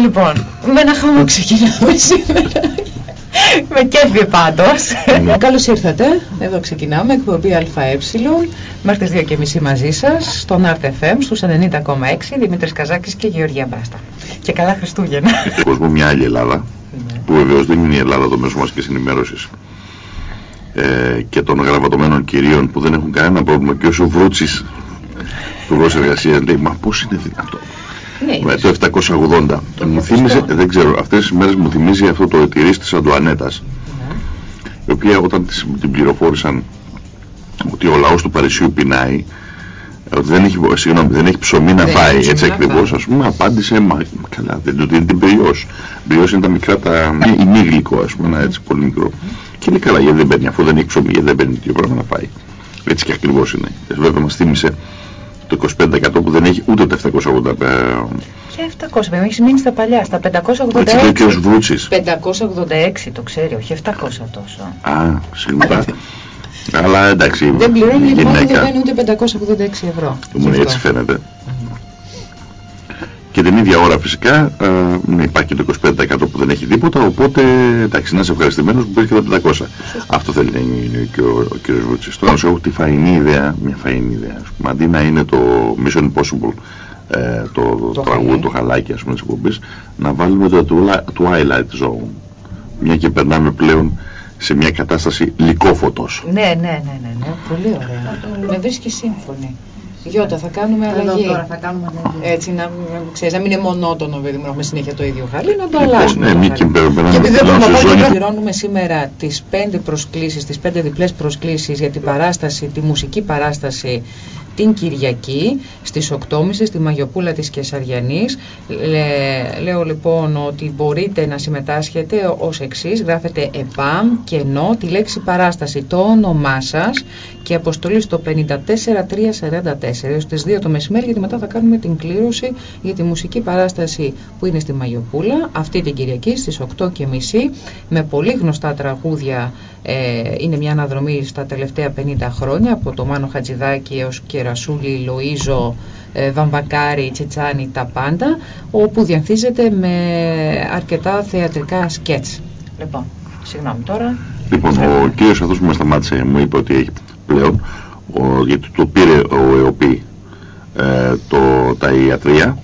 Λοιπόν, με ένα χαμό ξεκινάμε σήμερα. με κέφι πάντως. Ναι. Καλώς ήρθατε. Εδώ ξεκινάμε. Εκπομπή ΑΕ. Μέχρι τις 2.30 μαζί σας, στον RTFM, στους 90,6, Δημήτρης Καζάκης και Γεωργία Μπάστα. Και καλά Χριστούγεννα. κόσμο μια άλλη Ελλάδα, ναι. που βεβαίως δεν είναι η Ελλάδα το μέσο μαζικής ενημέρωσης ε, και των γραμματωμένων κυρίων που δεν έχουν κανένα πρόβλημα και όσο βρούτσις του εργασίας λέει μα πώς είναι δυνατό ναι, με το 780. Το μου θύμιζε, δεν ξέρω, αυτές τις μέρες μου θυμίζει αυτό το ετηρής της Αντουανέτας, ναι. η οποία όταν την πληροφόρησαν ότι ο λαός του Παρισιού πεινάει, ότι δεν έχει, συγγνώμη, δεν έχει ψωμί να φάει, έτσι ακριβώς, ας πούμε, απάντησε, μα καλά, δεν του δίνει την μπριός. Μπριός είναι τα μικρά, τα, η μη γλυκό, ας πούμε, ένα έτσι πολύ μικρό. Και είναι καλά, γιατί δεν παίρνει, αφού δεν έχει ψωμί, γιατί δεν παίρνει τέτοιο πράγμα να φάει. Έτσι και ακριβώς είναι. Βέβαια μας θύμισε το 25% που δεν έχει ούτε τα 780. Και 700, βέβαια, έχει μείνει στα παλιά, στα 586. Έτσι λέει και ο Σβούτσης. 586 το ξέρει, όχι 700 τόσο. Α, συγγνώμη. Αλλά εντάξει, δεν πληρώνει λοιπόν, δεν παίρνει ούτε 586 ευρώ. Μου έτσι φαίνεται. Και την ίδια ώρα φυσικά ε, υπάρχει και το 25% που δεν έχει τίποτα, οπότε εντάξει, να είσαι ευχαριστημένος που παίρνει και τα 500. Αυτό θέλει να είναι και ο, ο κ. Βούτσης. Τώρα έχω τη φαϊνή ιδέα, μια φαϊνή ιδέα, ας πούμε, αντί να είναι το Mission Impossible, ε, το, το τραγούδι, το χαλάκι ας πούμε της εκπομπής, να βάλουμε το Twilight Zone. Μια και περνάμε πλέον σε μια κατάσταση λυκόφωτος. Ναι, ναι, ναι, ναι, ναι. πολύ ωραία. Με βρίσκει σύμφωνη. Γιώτα, θα κάνουμε αλλαγή. τώρα θα κάνουμε αλλαγή. Έτσι, να, ξέρεις, να μην είναι μονότονο, παιδί μου, έχουμε συνέχεια το ίδιο χαλί, να το λοιπόν, αλλάσουμε. Ναι, μη και επειδή δεν πληρώνουμε σήμερα τις πέντε προσκλήσεις, τις πέντε διπλές προσκλήσεις για την παράσταση, τη μουσική παράσταση την Κυριακή στις 8.30 στη Μαγιοπούλα της Κεσαριανής. λέω λοιπόν ότι μπορείτε να συμμετάσχετε ως εξής. Γράφετε ΕΠΑΜ και ενώ τη λέξη παράσταση, το όνομά σας και αποστολή στο 54344 έως τις 2 το μεσημέρι γιατί μετά θα κάνουμε την κλήρωση για τη μουσική παράσταση που είναι στη Μαγιοπούλα αυτή την Κυριακή στις 8.30 με πολύ γνωστά τραγούδια ε, είναι μια αναδρομή στα τελευταία 50 χρόνια από το Μάνο Χατζηδάκη έως και Ρασούλη, Λοΐζο, ε, Βαμβακάρη, Τσετσάνη, τα πάντα όπου διανθίζεται με αρκετά θεατρικά σκέτς. Λοιπόν, συγγνώμη τώρα. Λοιπόν, ο κύριος αυτός που με σταμάτησε μου είπε ότι έχει πλέον, ο, γιατί το πήρε ο ΕΟΠΗ ε, το, τα ιατρία,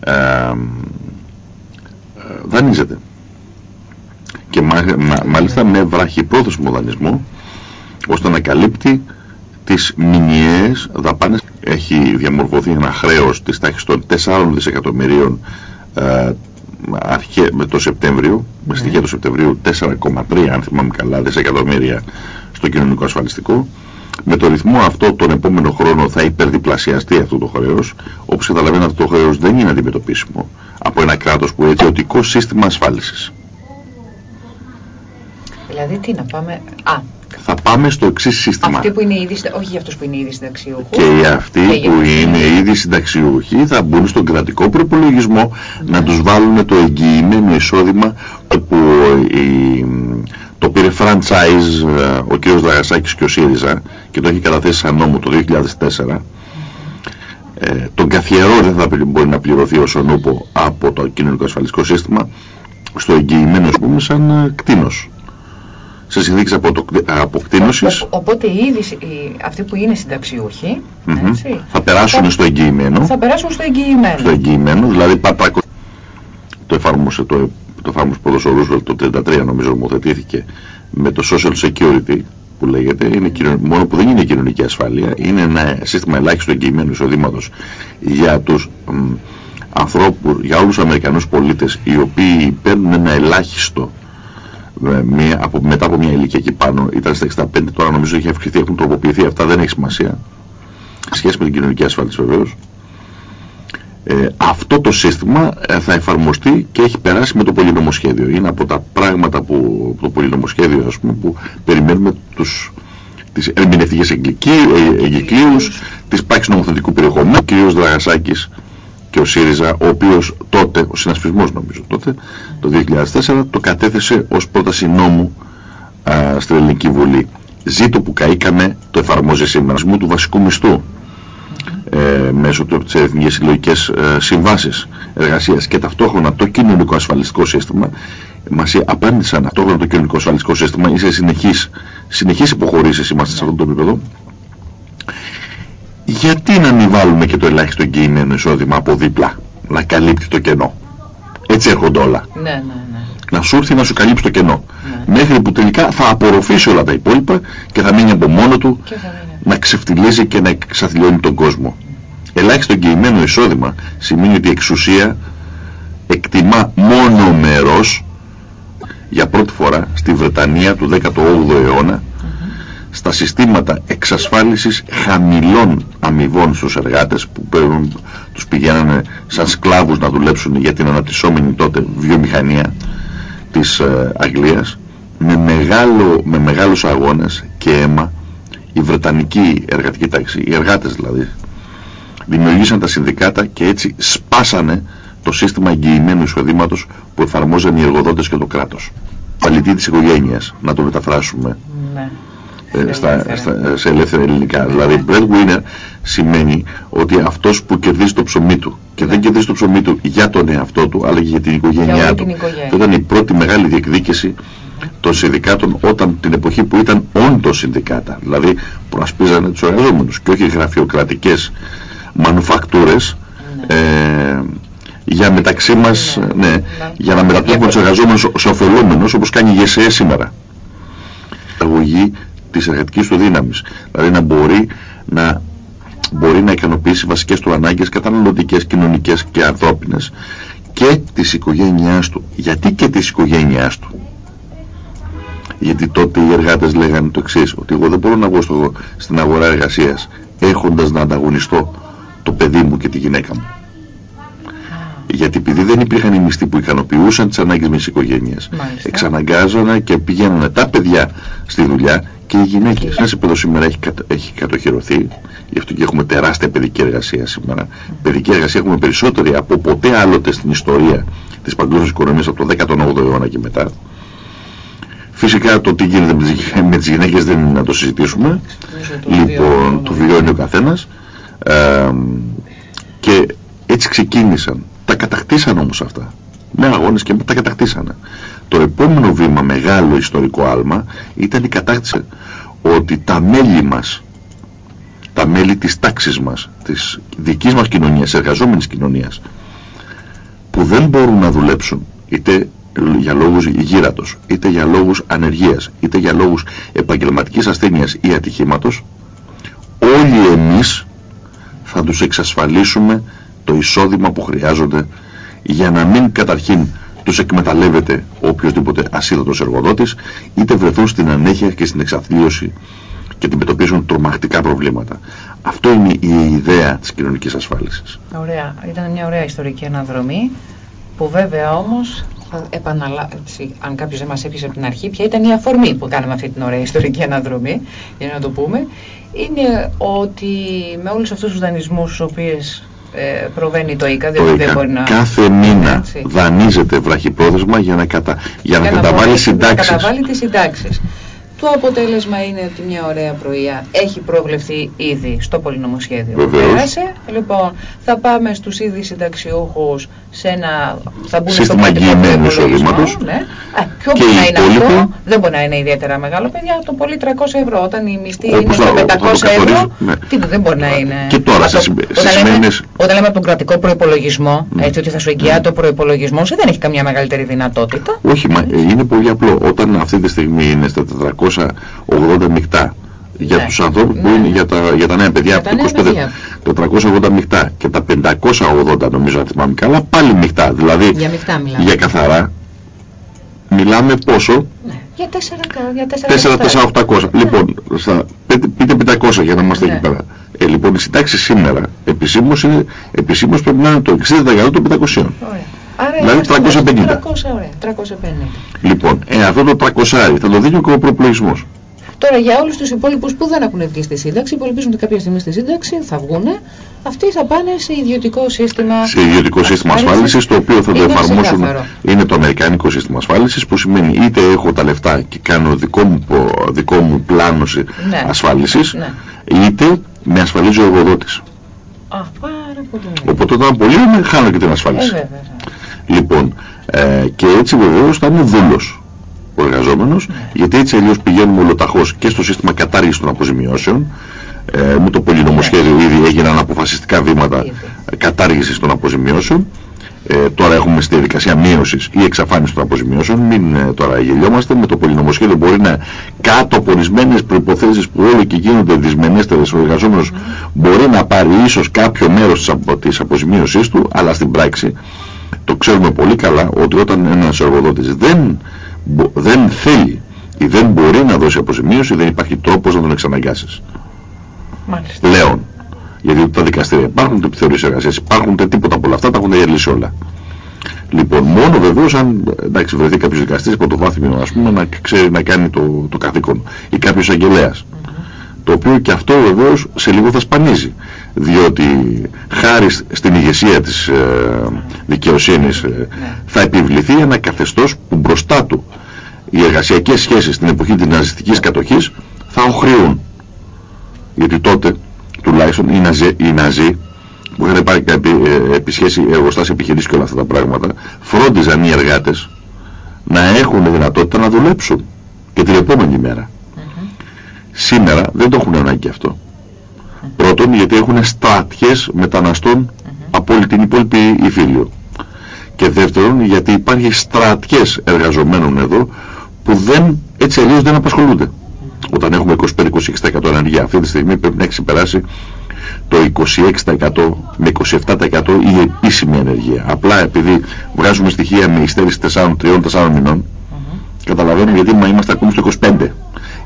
ε, ε, δανείζεται και μάλιστα με βραχυπρόθεσμο δανεισμό ώστε να καλύπτει τις μηνιαίες δαπάνες. Έχει διαμορφωθεί ένα χρέος της τάξης των 4 δισεκατομμυρίων ε, αρχέ, με το Σεπτέμβριο, με ναι. στοιχεία του Σεπτεμβρίου 4,3 αν θυμάμαι καλά δισεκατομμύρια στο κοινωνικό ασφαλιστικό. Με το ρυθμό αυτό τον επόμενο χρόνο θα υπερδιπλασιαστεί αυτό το χρέος. Όπως καταλαβαίνετε αυτό το χρέος δεν είναι αντιμετωπίσιμο από ένα κράτος που έχει οτικό σύστημα ασφάλισης. Δηλαδή τι να πάμε... Α, θα πάμε στο εξής σύστημα. Αυτοί που είναι ήδη, όχι για αυτούς που είναι ήδη συνταξιούχοι. Και αυτοί που είναι ήδη συνταξιούχοι θα μπουν στον κρατικό προπολογισμό ναι. να τους βάλουν το εγγυημένο εισόδημα που η, το πήρε franchise ε, ο κ. Δαγασάκης και ο ΣΥΡΙΖΑ και το έχει καταθέσει σαν νόμο το 2004. Ε, τον καθιερό δεν θα μπορεί να πληρωθεί ως ονούπο από το κοινωνικό ασφαλιστικό σύστημα στο εγγυημένο ας πούμε σαν ε, κτίνος σε συνθήκες αποκτήνωσης. Οπότε ήδη αυτοί που είναι συνταξιούχοι θα περάσουν στο εγγυημένο. Θα περάσουν στο εγγυημένο. Στο εγγυημένο, δηλαδή το εφάρμοσε το, το εφάρμοσε Roosevelt το 1933 νομίζω νομοθετήθηκε με το Social Security που λέγεται, είναι μόνο που δεν είναι κοινωνική ασφάλεια, είναι ένα σύστημα ελάχιστο εγγυημένου εισοδήματος για τους ανθρώπους, για όλους τους Αμερικανούς πολίτες οι οποίοι παίρνουν ένα ελάχιστο μία, από, μετά από μια ηλικία εκεί πάνω ήταν στα 65 τώρα νομίζω έχει αυξηθεί, έχουν τροποποιηθεί αυτά δεν έχει σημασία. Σχέση με την κοινωνική ασφάλιση βεβαίως. Ε, αυτό το σύστημα ε, θα εφαρμοστεί και έχει περάσει με το πολυνομοσχέδιο. Είναι από τα πράγματα που το πολυνομοσχέδιο ας πούμε, που περιμένουμε τους, τις ερμηνευτικές εγκυκλίους της πάξης νομοθετικού περιεχομένου κ. Δραγασάκης και ο ΣΥΡΙΖΑ, ο οποίος τότε, ο συνασπισμός νομίζω τότε, το 2004, το κατέθεσε ως πρόταση νόμου α, στην Ελληνική Βουλή. Ζήτω που καήκαμε, το εφαρμόζει σήμερα, του βασικού μισθού ε, μέσω του, της Εθνικής Συλλογικές ε, Συμβάσεις. εργασίας και ταυτόχρονα το κοινωνικό ασφαλιστικό σύστημα μας απάντησαν ταυτόχρονα το κοινωνικό ασφαλιστικό σύστημα είσαι συνεχής, συνεχής υποχωρήσεις είμαστε σε αυτό το επίπεδο γιατί να μην βάλουμε και το ελάχιστο εγγυημένο εισόδημα από δίπλα να καλύπτει το κενό; Έτσι έρχονται όλα ναι, ναι, ναι. να σου έρθει να σου καλύψει το κενό ναι. μέχρι που τελικά θα απορροφήσει όλα τα υπόλοιπα και θα μείνει από μόνο του να ξεφτιλίζει και να εξαθλιώνει τον κόσμο ελάχιστο εγγυημένο εισόδημα σημαίνει ότι η εξουσία εκτιμά μόνο μέρος για πρώτη φορά στη Βρετανία του 18ου αιώνα στα συστήματα εξασφάλισης χαμηλών αμοιβών στους εργάτες που τους πηγαίνανε σαν σκλάβους να δουλέψουν για την αναπτυσσόμενη τότε βιομηχανία της ε, Αγγλίας με, μεγάλο, με μεγάλους αγώνες και αίμα η Βρετανική εργατική τάξη, οι εργάτες δηλαδή δημιουργήσαν τα συνδικάτα και έτσι σπάσανε το σύστημα εγγυημένου εισοδήματος που εφαρμόζαν οι εργοδότες και το κράτος. Παλιτή της οικογένειας, να το μεταφράσουμε. Ναι. Ε, στα, στα, σε ελεύθερα ελληνικά. Δηλαδή, breadwinner σημαίνει ότι αυτός που κερδίζει το ψωμί του και δεν κερδίζει το ψωμί του για τον εαυτό του, αλλά και για την οικογένειά του. Αυτό ήταν η πρώτη μεγάλη διεκδίκηση των συνδικάτων όταν την εποχή που ήταν όντως συνδικάτα. Δηλαδή, προασπίζανε τους εργαζόμενους και όχι γραφειοκρατικές μανουφακτούρες ναι. ε, για μεταξύ μας, ναι, ναι, για να μετατρέπουμε τους εργαζόμενους σε ωφελούμενους όπως κάνει η ΓΕΣΕ σήμερα. Αγωγή της εργατικής του δύναμης. Δηλαδή να μπορεί να, μπορεί να ικανοποιήσει βασικές του ανάγκες καταναλωτικές, κοινωνικές και ανθρώπινες και της οικογένειάς του. Γιατί και της οικογένειάς του. Γιατί τότε οι εργάτες λέγανε το εξής, ότι εγώ δεν μπορώ να βγω στο, στην αγορά εργασίας έχοντας να ανταγωνιστώ το παιδί μου και τη γυναίκα μου. Γιατί επειδή δεν υπήρχαν οι μισθοί που ικανοποιούσαν τις ανάγκες μιας οικογένειας, εξαναγκάζανε και πηγαίνανε τα παιδιά στη δουλειά και οι γυναίκες. Ένα επίπεδο σήμερα έχει, έχει κατοχυρωθεί, γι' αυτό και έχουμε τεράστια παιδική εργασία σήμερα. Παιδική εργασία έχουμε περισσότερη από ποτέ άλλοτε στην ιστορία της παγκόσμιας οικονομίας από το 18ο αιώνα και μετά. Φυσικά το τι γίνεται με τις γυναίκες δεν είναι να το συζητήσουμε. Λοιπόν, το βιώνει ο καθένας. Ε, και έτσι ξεκίνησαν. Τα κατακτήσαν όμως αυτά. Με αγώνες και τα κατακτήσανε. Το επόμενο βήμα, μεγάλο ιστορικό άλμα, ήταν η κατάκτηση ότι τα μέλη μας, τα μέλη της τάξης μας, της δικής μας κοινωνίας, εργαζόμενης κοινωνίας, που δεν μπορούν να δουλέψουν, είτε για λόγους γύρατος, είτε για λόγους ανεργίας, είτε για λόγους επαγγελματικής ασθένειας ή ατυχήματος, όλοι εμείς θα τους εξασφαλίσουμε το εισόδημα που χρειάζονται για να μην καταρχήν τους εκμεταλλεύεται οποιοδήποτε ασίδωτος εργοδότης είτε βρεθούν στην ανέχεια και στην εξαθλίωση και αντιμετωπίζουν τρομακτικά προβλήματα. Αυτό είναι η ιδέα της κοινωνικής ασφάλισης. Ωραία. Ήταν μια ωραία ιστορική αναδρομή που βέβαια όμως θα επαναλάβει, αν κάποιος δεν μας έπεισε από την αρχή, ποια ήταν η αφορμή που κάναμε αυτή την ωραία ιστορική αναδρομή, για να το πούμε, είναι ότι με όλους αυτούς τους δανεισμούς στους οποίους ε, προβαίνει το ΙΚΑ, δηλαδή δεν μπορεί να... Κάθε μήνα έτσι. δανείζεται βραχυπρόθεσμα για να, κατα... για, για να, να καταβάλει συντάξεις. Να καταβάλει τις συντάξεις. Το αποτέλεσμα είναι ότι μια ωραία πρωία έχει προβλεφθεί ήδη στο πολυνομοσχέδιο που πέρασε. Λοιπόν, θα πάμε στους ήδη συνταξιούχους σε ένα... θα μπουν Σύστημα εγγυημένου εισοδήματος. Ναι. ποιο μπορεί να είναι υπόλοιπο... αυτό, δεν μπορεί να είναι ιδιαίτερα μεγάλο, παιδιά, το πολύ 300 ευρώ. Όταν η μισθή είναι στο 500 ευρώ, ναι. τι δεν μπορεί να είναι. Και τώρα σε σημερινές... Όταν λέμε από τον κρατικό προϋπολογισμό, ναι. έτσι ότι θα σου εγγυάται το προϋπολογισμός, δεν έχει καμιά μεγαλύτερη δυνατότητα. Όχι, μα είναι πολύ απλό. Όταν αυτή τη στιγμή είναι στα 400 280 μεικτά για ναι. τους ανθρώπους ναι. που είναι για τα, για τα νέα παιδιά από 25, τα 380 μεικτά και τα 580 νομίζω να θυμάμαι καλά πάλι μεικτά δηλαδή για, μεικτά μιλάμε. για καθαρά μιλάμε πόσο; Ναι. για 4, για 4, 4 800 ναι. λοιπόν στα, πείτε 500 για να είμαστε ναι. εκεί πέρα ε, λοιπόν η συντάξη σήμερα επισήμως, είναι, επισήμως πρέπει να είναι το 60% των 500 Ωραία. Άρα δηλαδή 350. 300, ωραία, 350. Λοιπόν, ε, αυτό το 300 θα το δίνει ο προπολογισμός. Τώρα για όλους τους υπόλοιπους που δεν έχουν βγει στη σύνταξη, υπολογίζουν ότι κάποια στιγμή στη σύνταξη θα βγουν, αυτοί θα πάνε σε ιδιωτικό σύστημα Σε ιδιωτικό σύστημα ασφάλισης, το οποίο θα το εφαρμόσουν, είναι το αμερικάνικο σύστημα ασφάλισης, που σημαίνει είτε έχω τα λεφτά και κάνω δικό μου, δικό μου πλάνωση ναι. ασφάλισης, ναι. είτε με ασφαλίζει ο εργοδότης. Α, πάρα Οπότε όταν απολύομαι χάνω και την ασφάλιση. Ε, λοιπόν, ε, και έτσι βεβαίως θα είναι δούλος ο εργαζόμενος, ναι. γιατί έτσι αλλιώς πηγαίνουμε ολοταχώς και στο σύστημα κατάργησης των αποζημιώσεων, ε, με το πολυνομοσχέδιο ναι. ήδη έγιναν αποφασιστικά βήματα κατάργησης των αποζημιώσεων ε, τώρα έχουμε στη διαδικασία μείωσης ή εξαφάνισης των αποζημιώσεων. Μην ε, τώρα γελιόμαστε. Με το πολυνομοσχέδιο μπορεί να κάτω από ορισμένες προϋποθέσεις που όλο και γίνονται δυσμενέστερες ο εργαζόμενος μπορεί να πάρει ίσως κάποιο μέρος της, απο, της αποζημίωσής του, αλλά στην πράξη το ξέρουμε πολύ καλά ότι όταν ένας εργοδότης δεν, δεν θέλει ή δεν μπορεί να δώσει αποζημίωση δεν υπάρχει τρόπος να τον εξαναγκάσεις. Μάλιστα. Λέων. Γιατί τα δικαστήρια υπάρχουν, ούτε επιθεωρήσεις εργασίας υπάρχουν, ούτε τίποτα από όλα αυτά, τα έχουν διαλύσει όλα. Λοιπόν, μόνο βεβαίως αν εντάξει, βρεθεί κάποιος δικαστής από το βάθμιο ας πούμε να ξέρει να κάνει το, το καθήκον ή κάποιος αγγελέας. Το οποίο και αυτό βεβαίως σε λίγο θα σπανίζει. Διότι χάρη στην ηγεσία της ε, δικαιοσύνης ε, ναι. θα επιβληθεί ένα καθεστώς που μπροστά του οι εργασιακές σχέσεις στην εποχή της ναζιστικής κατοχής θα οχριούν. Γιατί τότε τουλάχιστον οι Ναζί, οι Ναζί που είχαν πάρει ε, επί σχέση εργοστάσια επιχειρήσεις και όλα αυτά τα πράγματα, φρόντιζαν οι εργάτες να έχουν δυνατότητα να δουλέψουν και την επόμενη μέρα. Σήμερα δεν το έχουν ανάγκη αυτό. Πρώτον, γιατί έχουν στρατιές μεταναστών από όλη την υπόλοιπη υφήλιο. Και δεύτερον, γιατί υπάρχει στρατιές εργαζομένων εδώ που δεν, έτσι αλλιώς δεν απασχολούνται όταν έχουμε 25-26% ανεργία αυτή τη στιγμή πρέπει να έχει ξεπεράσει το 26% με 27% η επίσημη ανεργία. Απλά επειδή βγάζουμε στοιχεία με υστέρηση 4-3-4 μηνών, καταλαβαίνουμε γιατί μα είμαστε ακόμη στο 25.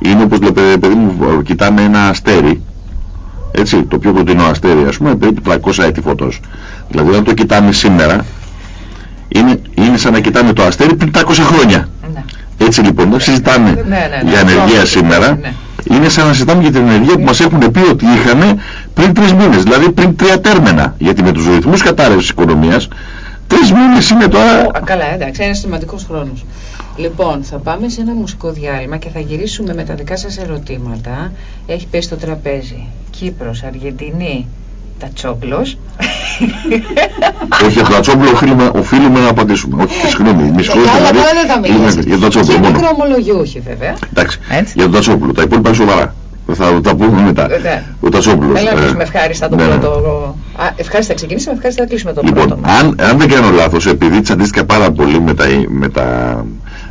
Είναι όπως λέει παιδί μου, κοιτάμε ένα αστέρι, έτσι, το πιο κοντινό αστέρι, ας πούμε, περίπου 300 έτη φωτός. Δηλαδή, αν το κοιτάμε σήμερα, είναι, είναι σαν να κοιτάμε το αστέρι πριν 300 χρόνια. Ναι. Έτσι λοιπόν, δεν συζητάμε ναι, ναι, ναι, για ενεργεία σήμερα. Είναι σαν να συζητάμε για την ενεργεία που μας έχουν πει ότι είχαμε πριν τρεις μήνες, δηλαδή πριν τρία τέρμενα. Γιατί με τους ρυθμούς κατάρρευσης της οικονομίας, τρεις μήνες είναι τώρα... καλά, εντάξει, είναι σημαντικός χρόνος. Λοιπόν, θα πάμε σε ένα μουσικό διάλειμμα και θα γυρίσουμε με τα δικά σας ερωτήματα. Έχει πέσει το τραπέζι. Κύπρος, Αργεντινή, Τατσόπλος. Όχι, για το Τατσόπλο οφείλουμε, οφείλουμε να απαντήσουμε. Όχι, συγγνώμη, μη συγχωρείτε. Για δηλαδή, δεν θα μιλήσουμε. Για το Τατσόπλο μόνο. Και βέβαια. Εντάξει, για το Τατσόπλο. Τα υπόλοιπα είναι σοβαρά. Θα τα πούμε μετά. Ναι. Ο Τατσόπουλος. Έλα να με ευχάριστα το ναι, ναι. πρώτο. Α, ευχάριστα ξεκινήσουμε, ευχάριστα θα κλείσουμε το λοιπόν, πρώτο. Αν, αν δεν κάνω λάθος, επειδή τσαντίστηκα πάρα πολύ με, τα, με, τα,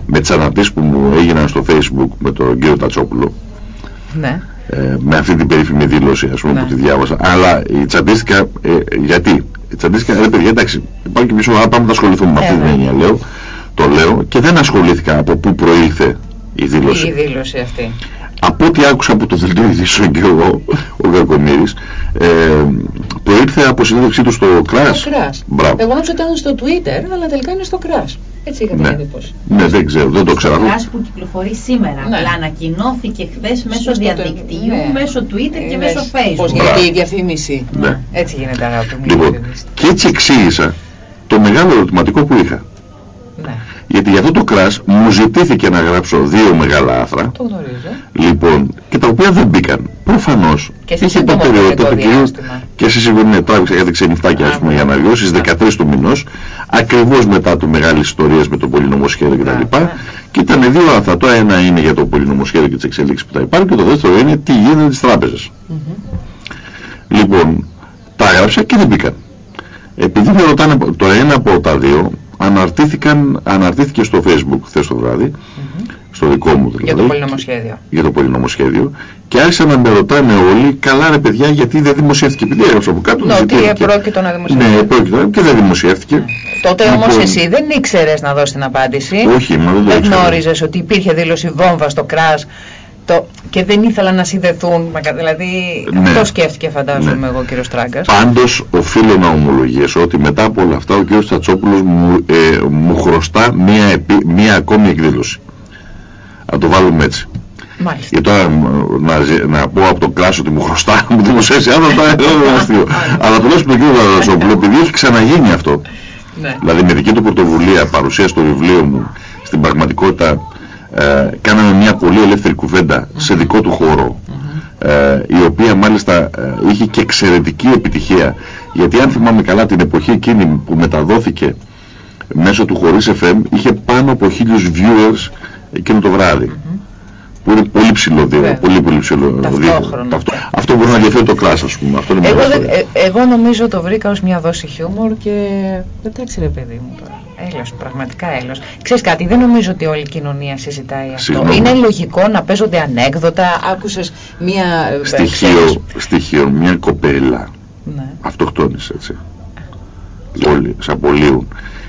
με τις αναρτήσεις που μου έγιναν στο facebook με τον κύριο Τατσόπουλο, ναι. Ε, με αυτή την περίφημη δήλωση ας πούμε, ναι. που τη διάβασα. Αλλά η τσαντίστηκα, ε, γιατί; Η τσαντίστηκα, ρε παιδιά, εντάξει, υπάρχει και πίσω, πάμε να ασχοληθούμε με αυτή την έννοια, λέω. Το λέω και δεν ασχολήθηκα από πού προήλθε η δήλωση. Η δήλωση αυτή; Από ό,τι άκουσα από το δελτίο ειδήσεων και εγώ, ο Κακομύρης, ε, προήλθε από συνέντευξή του στο Crash. Μπράβο. Εγώ νόμιζα ότι ήταν στο Twitter, αλλά τελικά είναι στο Crash. Έτσι είχα την ναι. εντύπωση. Ναι, δεν ξέρω, δεν το ξέρω. Το Crash που κυκλοφορεί σήμερα. Ναι. Αλλά ανακοινώθηκε χθες μέσω διαδικτύου, ναι. μέσω Twitter και ε, μέσω Facebook. Πώς γίνεται η διαφήμιση. Ναι. Έτσι γίνεται αγάπη μου. Λοιπόν, και έτσι εξήγησα το μεγάλο ερωτηματικό που είχα. Ναι. Γιατί για αυτό το κράς μου ζητήθηκε να γράψω δύο μεγάλα άθρα. Το γνωρίζω. Λοιπόν, και τα οποία δεν μπήκαν. Προφανώς. Και σε είχε προτεραιότητα το κυρίω και σε συγγνώμη τράβηξα κάτι ξενυχτάκια ας πούμε για να βιώσει στις 13 του μηνός. Ακριβώς μετά το μεγάλη ιστορίες με το πολυνομοσχέδιο κτλ. Και ήταν δύο άθρα. Το ένα είναι για το πολυνομοσχέδιο και τις εξελίξεις που τα υπάρχουν και το δεύτερο είναι τι γίνεται τις τράπεζες. Λοιπόν, τα έγραψα και δεν μπήκαν. Επειδή με ρωτάνε το ένα από τα δύο, αναρτήθηκαν, αναρτήθηκε στο facebook χθες το βράδυ, στο δικό μου δηλαδή. Για το πολυνομοσχέδιο. Για το πολυνομοσχέδιο. Και άρχισαν να με ρωτάνε όλοι, καλά ρε παιδιά, γιατί δεν δημοσιεύτηκε. Επειδή έγραψα από κάτω. Ναι, ότι πρόκειτο να δημοσιεύτηκε. Ναι, πρόκειτο και δεν δημοσιεύτηκε. Τότε λοιπόν, όμως εσύ δεν ήξερες να δώσεις την απάντηση. Όχι, μα δεν το Δεν γνώριζες ότι υπήρχε δήλωση βόμβα στο κράς το, και δεν ήθελαν να συνδεθούν, δηλαδή ναι. αυτό σκέφτηκε φαντάζομαι ναι. εγώ κύριος Στράγκας. Πάντως οφείλω να ομολογήσω ότι μετά από όλα αυτά ο κύριος Τσατσόπουλος μου, ε, μου χρωστά μία, μία ακόμη εκδήλωση. Να το βάλουμε έτσι. Μάλιστα. Και τώρα να, να πω από το κράσο ότι μου χρωστά, μου δημοσιεύσει άλλο, θα είναι αστείο. Αλλά τουλάχιστον τον κύριο Τσατσόπουλο, επειδή έχει ξαναγίνει αυτό. Ναι. Δηλαδή με δική του πρωτοβουλία παρουσία στο βιβλίο μου στην πραγματικότητα ε, κάναμε μια πολύ ελεύθερη κουβέντα σε δικό του χώρο ε, η οποία μάλιστα ε, είχε και εξαιρετική επιτυχία γιατί αν θυμάμαι καλά την εποχή εκείνη που μεταδόθηκε μέσω του χωρίς FM είχε πάνω από χίλιους viewers εκείνο το βράδυ που είναι πολύ ψηλό δίδυμο, πολύ πολύ ψηλό Ταυτόχρονα. Αυτό, αυτό μπορεί να ενδιαφέρει το κλάσ, ας πούμε. Αυτό είναι εγώ, ε, εγώ νομίζω το βρήκα ως μια δόση χιούμορ και εντάξει ρε παιδί μου τώρα. Έλος, πραγματικά έλος. Ξέρεις κάτι, δεν νομίζω ότι όλη η κοινωνία συζητάει αυτό. Είναι λογικό να παίζονται ανέκδοτα. Άκουσες μια... Ε, στοιχείο, στοιχείο μια κοπέλα. Ναι. Αυτοκτόνησε έτσι. Όλοι, σε απολύουν.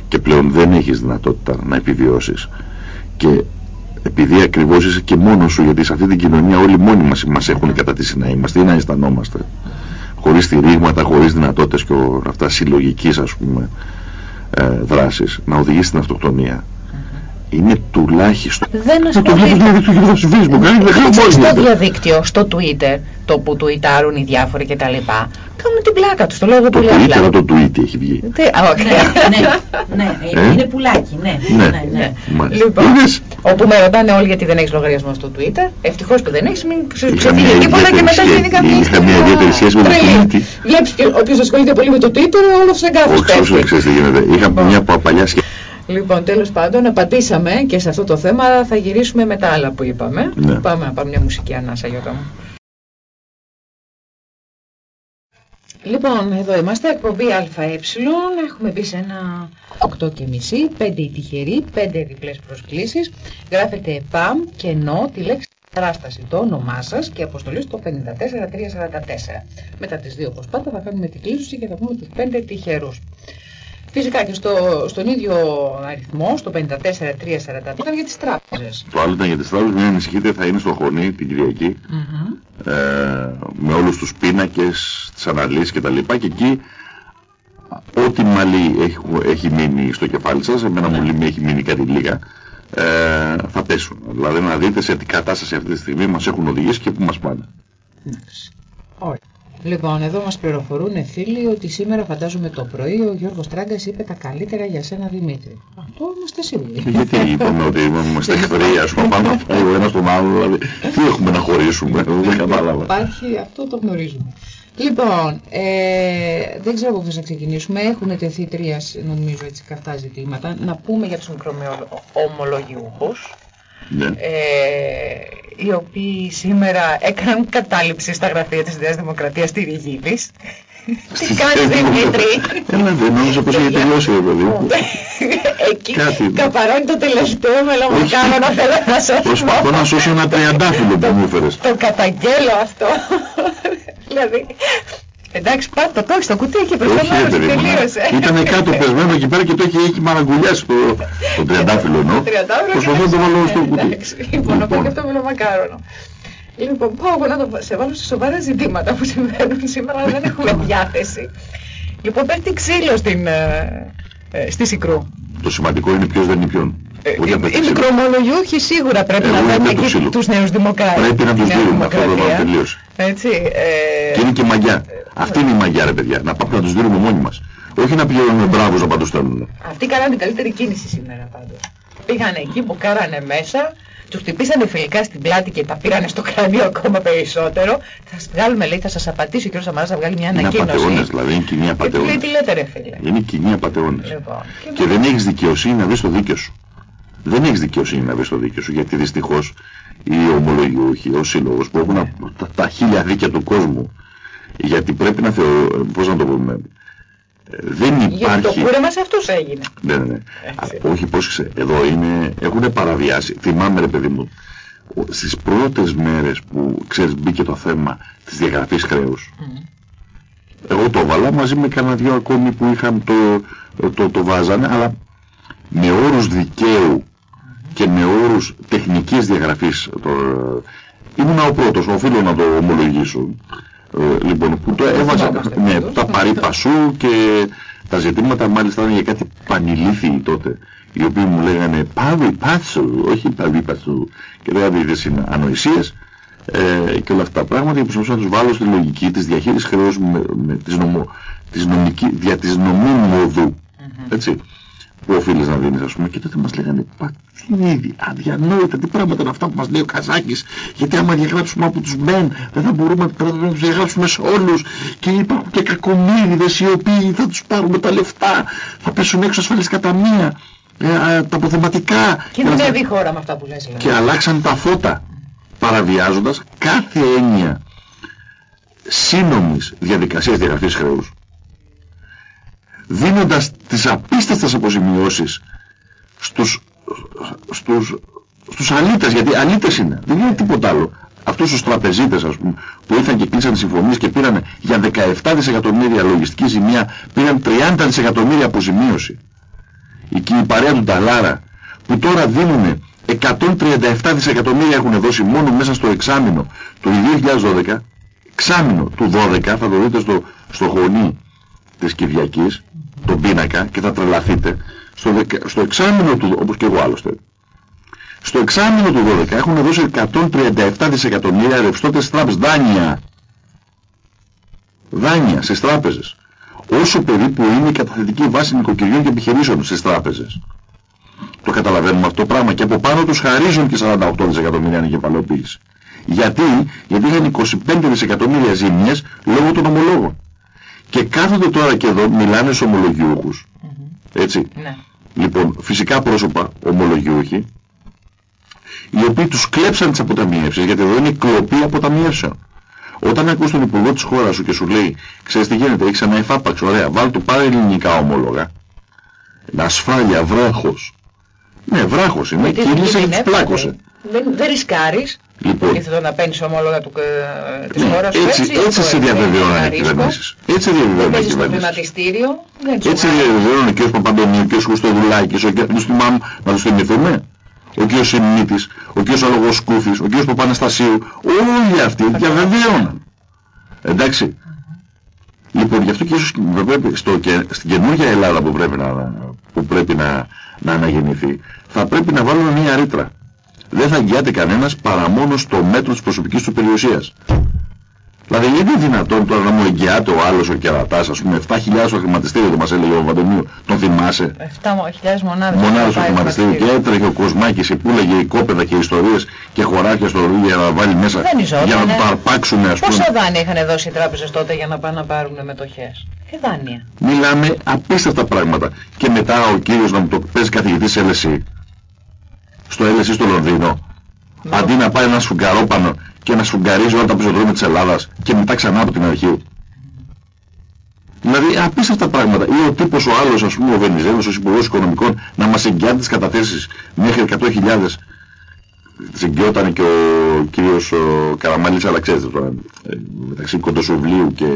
Και πλέον δεν έχεις δυνατότητα να επιβιώσεις. Και επειδή ακριβώς είσαι και μόνος σου, γιατί σε αυτή την κοινωνία όλοι μόνοι μας, μας έχουν κατατήσει να είμαστε ή να αισθανόμαστε; Χωρίς στηρίγματα, χωρίς δυνατότητες και αυτά συλλογικής ας πούμε ε, δράσης, να οδηγήσει στην αυτοκτονία είναι τουλάχιστον. Δεν να το βλέπει στο Facebook. Στο διαδίκτυο, στο Twitter, το που τουιτάρουν οι διάφοροι κτλ. Κάνουν την πλάκα τους. Το λέω πολύ απλά. Το Twitter, το tweet έχει βγει. Ναι, ναι, ναι, είναι πουλάκι, ναι. Ναι, ναι. Λοιπόν, όπου με ρωτάνε όλοι γιατί δεν έχεις λογαριασμό στο Twitter. Ευτυχώς που δεν έχεις, μην ξεφύγεις τίποτα και μετά γίνει καμία Είχα μια ιδιαίτερη σχέση με το Twitter. Βλέπεις όποιος ασχολείται πολύ με το Twitter, όλος σε εγκάθο. Όχι, ξέρεις τι γίνεται. Είχα μια παλιά σχέση. Λοιπόν, τέλος πάντων, απαντήσαμε και σε αυτό το θέμα, θα γυρίσουμε με τα άλλα που είπαμε. Ναι. Πάμε να πάμε μια μουσική ανάσα, Γιώτα μου. Λοιπόν, εδώ είμαστε, εκπομπή ΑΕ, έχουμε μπει σε ένα 8 και μισή, 5 οι τυχεροί, 5 διπλές προσκλήσεις, γράφετε ΕΠΑΜ και ενώ τη λέξη παράσταση, το όνομά σας και αποστολή στο 54344. Μετά τις δύο όπως πάντα θα κάνουμε την κλήρωση και θα πούμε τους 5 τυχερούς. Φυσικά και στο, στον ίδιο αριθμό, στο 54344, ήταν για τις τράπεζες. Το άλλο ήταν για τις τράπεζες, μην ανησυχείτε, θα είναι στο Χωνί την Κυριακή, mm -hmm. ε, με όλους τους πίνακες, τις αναλύσεις κτλ. Και, και εκεί, ό,τι μαλλί έχει, έχει μείνει στο κεφάλι σας, εμένα mm -hmm. μου έχει μείνει κάτι λίγα, ε, θα πέσουν. Δηλαδή να δείτε σε τι κατάσταση αυτή τη στιγμή μας έχουν οδηγήσει και πού μας πάνε. Ωραία. Λοιπόν, εδώ μας πληροφορούν φίλοι ότι σήμερα φαντάζομαι το πρωί ο Γιώργος Τράγκας είπε τα καλύτερα για σένα Δημήτρη. Αυτό είμαστε σίγουροι. Γιατί είπαμε ότι είμαστε εχθροί, ας πούμε, πάνω από ο ένας τον άλλο, δηλαδή, τι έχουμε να χωρίσουμε, δεν κατάλαβα. Υπάρχει, αυτό το γνωρίζουμε. Λοιπόν, ε, δεν ξέρω από πού να ξεκινήσουμε. Έχουν τεθεί τρία, νομίζω, έτσι καυτά ζητήματα. Να πούμε για τους μικρομεολογιούχους. Ναι. Ε, οι οποίοι σήμερα έκαναν κατάληψη στα γραφεία της Νέας Δημοκρατίας στη Ριγίδης. Τι κάνεις Δημήτρη; Έλα δεν νόμιζα πως είχε τελειώσει ρε παιδί. Εκεί καπαρώνει το τελευταίο μελομακάρονα θέλω να σώσω. Προσπαθώ να σώσω ένα τριαντάφυλλο που μου έφερες. Το καταγγέλω αυτό. Δηλαδή Εντάξει, πάτε το, έχεις στο κουτί και προφανώς τελείωσε. Ήταν κάτω πεσμένο εκεί πέρα και το έχει, έχει μαραγκουλιάσει το, το τριαντάφυλλο ενώ. Προσπαθώ να το βάλω στο κουτί. Λοιπόν, να πάω και αυτό με το μακάρονο. Λοιπόν, πάω εγώ να το, σε βάλω σε σοβαρά ζητήματα που συμβαίνουν σήμερα, αλλά δεν έχουμε διάθεση. Λοιπόν, πέφτει ξύλο στην, ε, ε, στη Σικρού. Το σημαντικό είναι ποιος δεν είναι ποιον. Ε, οι μικρομολογιούχοι σίγουρα πρέπει να δουν εκεί τους νέους δημοκράτες. Πρέπει να τους δίνουμε αυτό το τελείωσε. Έτσι. Ε... Και είναι και μαγιά. Αυτή είναι η μαγιά ρε παιδιά. Να πάμε να τους δίνουμε μόνοι μας. Όχι να πηγαίνουμε μπράβους να παντού στέλνουν. Αυτοί κάνανε την καλύτερη κίνηση σήμερα πάντως. Πήγανε εκεί που κάρανε μέσα, τους χτυπήσανε φιλικά στην πλάτη και τα πήρανε στο κρανίο ακόμα περισσότερο. Θα σας βγάλουμε, λέει, θα σας απαντήσει ο κ. Σαμαράς να βγάλει μια ανακοίνωση. Είναι απατεώνες, δηλαδή, είναι κοινή απατεώνες. τι λέτε ρε φίλε; Είναι κοινή απατεώνες. Λοιπόν, και, και δεν έχεις δικαιοσύνη να δεις το δίκιο σου. Δεν έχεις δικαιοσύνη να δεις το δίκιο σου, γιατί δυστυχώς οι ομολογιούχοι, ο σύλλογος που έχουν τα, τα χίλια δίκαια του κόσμου, γιατί πρέπει να θεωρώ, πώς να το πούμε, δεν υπάρχει... Γιατί το κούρεμα σε αυτούς έγινε. Ναι, ναι, ναι. Όχι, πρόσεξε, εδώ είναι, έχουν παραβιάσει. Θυμάμαι ρε παιδί μου, στις πρώτες μέρες που, ξέρεις, μπήκε το θέμα της διαγραφής χρέους. Mm. Εγώ το βάλα μαζί με κανένα δυο ακόμη που είχαν το, το, το, βάζανε, αλλά με όρους δικαίου και με όρους τεχνικής διαγραφής. Το, ήμουν ο πρώτος, οφείλω να το ομολογήσω. Ε, λοιπόν, που το έβαζα, ναι, τα παρήπασου και τα ζητήματα μάλιστα ήταν για κάτι πανηλήθιοι τότε, οι οποίοι μου λέγανε πάβι πάσου, όχι πάβι πασού, και δεν είδες είναι ανοησίες, ε, και όλα αυτά τα πράγματα και προσπαθούσα να τους βάλω στη λογική της διαχείρισης χρεώσεων με, με της νομο, της νομική, δια της νομίμου οδού. Έτσι. Που οφείλεις να δίνεις ας πούμε και τότε μας λέγανε πα τι είναι ήδη αδιανόητα τι πράγματα είναι αυτά που μας λέει ο Καζάκης γιατί άμα διαγράψουμε από τους μεν δεν θα μπορούμε να τους διαγράψουμε σε όλους και υπάρχουν και κακομύριδες οι οποίοι θα τους πάρουμε τα λεφτά θα πέσουν έξω ασφαλιστικά ταμεία ε, τα αποθεματικά. Και δεν η χώρα με αυτά που λες και αλλάξαν τα φώτα παραβιάζοντας κάθε έννοια σύνομης διαδικασίας διαγραφής χρέους δίνοντας τις απίστευτες αποζημιώσεις στους, στους, στους αλήτες, γιατί αλήτες είναι, δεν είναι τίποτα άλλο. Αυτούς τους τραπεζίτες ας πούμε, που ήρθαν και κλείσαν συμφωνίες και πήραν για 17 δισεκατομμύρια λογιστική ζημία, πήραν 30 δισεκατομμύρια αποζημίωση. Η, η παρέα του Ταλάρα που τώρα δίνουν 137 δισεκατομμύρια έχουν δώσει μόνο μέσα στο εξάμεινο του 2012, εξάμεινο του 12, θα το δείτε στο, στο χωνί της Κυριακής, τον πίνακα και θα τρελαθείτε στο, στο εξάμεινο του, όπως και εγώ άλλωστε, στο εξάμεινο του 12 έχουν δώσει 137 δισεκατομμύρια ρευστότητες τράπεζες, δάνεια. Δάνεια στις τράπεζες. Όσο περίπου είναι η καταθετική βάση νοικοκυριών και επιχειρήσεων στις τράπεζες. Το καταλαβαίνουμε αυτό το πράγμα και από πάνω τους χαρίζουν και 48 δισεκατομμύρια ανεκεφαλαιοποίηση. Γιατί, γιατί είχαν 25 δισεκατομμύρια ζήμιες λόγω των ομολόγων. Και κάθονται τώρα και εδώ, μιλάνε στους ομολογιούχους. Έτσι. Ναι. Λοιπόν, φυσικά πρόσωπα ομολογιούχοι, οι οποίοι τους κλέψαν τις αποταμιεύσεις, γιατί εδώ είναι κλοπή αποταμιεύσεων. Όταν ακούς τον υπουργό της χώρας σου και σου λέει, ξέρεις τι γίνεται, έχεις ένα εφάπαξ, ωραία, βάλ του πάρε ελληνικά ομόλογα. Ασφάλεια, βράχος. Ναι, βράχος είναι, κύλησε και τους πλάκωσε. Δεν, δεν ρισκάρεις. Λοιπόν, Ήθελα να παίρνεις ομόλογα του, ε, της ναι, χώρας σου έτσι, έτσι, έτσι σε διαβεβαιώνουν οι κυβερνήσεις. Έτσι σε διαβεβαιώνουν οι Παίζεις στο κυβερνήσεις. χρηματιστήριο. Δεν Έτσι τσουμάρεις. διαβεβαιώνουν ο κ. Παπαντονίου, ο κ. Χριστοδουλάκης, ο κ. τους θυμάμαι, να τους θυμηθούμε; Ο κ. Σιμνίτης, ο κ. Αλογοσκούφης, ο κ. Παπαναστασίου, όλοι αυτοί διαβεβαιώναν. Εντάξει. Λοιπόν, γι' αυτό και ίσως θα πρέπει στο, και, στην καινούργια Ελλάδα που πρέπει, να, που πρέπει να, να αναγεννηθεί, θα πρέπει να βάλουμε μία ρήτρα. Δεν θα εγγυάται κανένας παρά μόνο στο μέτρο της προσωπικής του περιουσίας. Δηλαδή γιατί είναι δυνατόν τώρα να μου εγγυάται ο άλλος ο κερατάς, ας πούμε, 7.000 στο χρηματιστήριο που μας έλεγε ο Βαντεμίου, τον θυμάσαι; 7.000 μονάδες. Μονάδες στο πάει χρηματιστήριο και έτρεχε ο Κοσμάκης και πούλεγε οικόπεδα και ιστορίες και χωράφια στο ρούγι για να βάλει μέσα Δεν ιζότανε. για να το αρπάξουμε ας πούμε. Πόσα δάνεια είχαν δώσει οι τράπεζες τότε για να πάνε να πάρουν μετοχές; Και δάνεια. Μιλάμε απίστευτα πράγματα. Και μετά ο κύριος να μου το παίζει καθηγητής LSE. Στο LSE στο Λονδίνο. Ναι. Αντί να πάει ένα σφουγγαρόπανο και να σφουγγαρίζει όλα τα πεζοδρόμια της Ελλάδας και μετά ξανά από την αρχή. Δηλαδή απίστευτα πράγματα. Ή ο τύπος ο άλλος, ας πούμε, ο Βενιζέλος, ο Υπουργός Οικονομικών, να μας εγγυάται τις καταθέσεις μέχρι 100.000. Τις εγγυόταν και ο κύριος ο Καραμαλής, αλλά ξέρετε τώρα, ε, μεταξύ Κοντοσουβλίου και,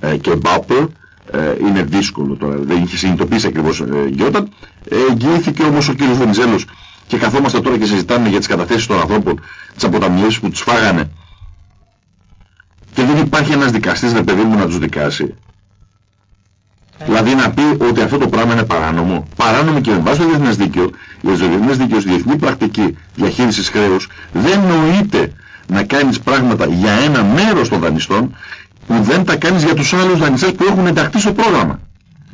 ε, και Μπάπερ, ε, είναι δύσκολο τώρα, δεν είχε συνειδητοποιήσει ακριβώς ε, εγγυόταν. Ε, εγγυήθηκε όμως ο κύριος Βενιζέλος και καθόμαστε τώρα και συζητάμε για τις καταθέσεις των ανθρώπων, τις αποταμιεύσεις που τους φάγανε και δεν υπάρχει ένας δικαστής, ρε παιδί μου, να τους δικάσει. Δηλαδή να πει ότι αυτό το πράγμα είναι παράνομο. Παράνομο και με βάση το διεθνές δίκαιο, για το διεθνές δίκαιος, στη διεθνή πρακτική διαχείρισης χρέους, δεν νοείται να κάνεις πράγματα για ένα μέρος των δανειστών που δεν τα κάνεις για τους άλλους δανειστές που έχουν ενταχθεί στο πρόγραμμα.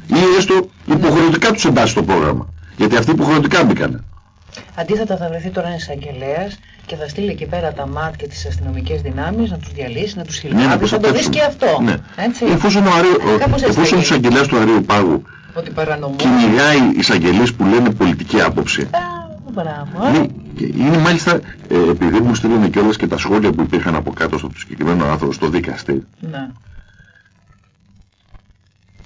Ή έστω υποχρεωτικά τους εντάσσει στο πρόγραμμα. Γιατί αυτοί υποχρεωτικά μπήκανε. Αντίθετα θα βρεθεί τώρα ένας εισαγγελέας και θα στείλει εκεί πέρα τα ΜΑΤ και τις αστυνομικές δυνάμεις να τους διαλύσει, να τους Ναι, να χειλιάσει. θα το δεις προστατεύσουν. και αυτό. Ναι. Έτσι. Εφόσον ο, Αρίου, ο, Κάπως έτσι θα εφόσον ο γίνει. εισαγγελέας του Αρίου Πάγου Ότι παρανομούν. κυνηγάει εισαγγελείς που λένε πολιτική άποψη, Α, Μπράβο. Ναι, και είναι μάλιστα, ε, επειδή μου στείλανε κιόλας και τα σχόλια που υπήρχαν από κάτω στο συγκεκριμένο άνθρωπο, στο δικαστή, Ναι.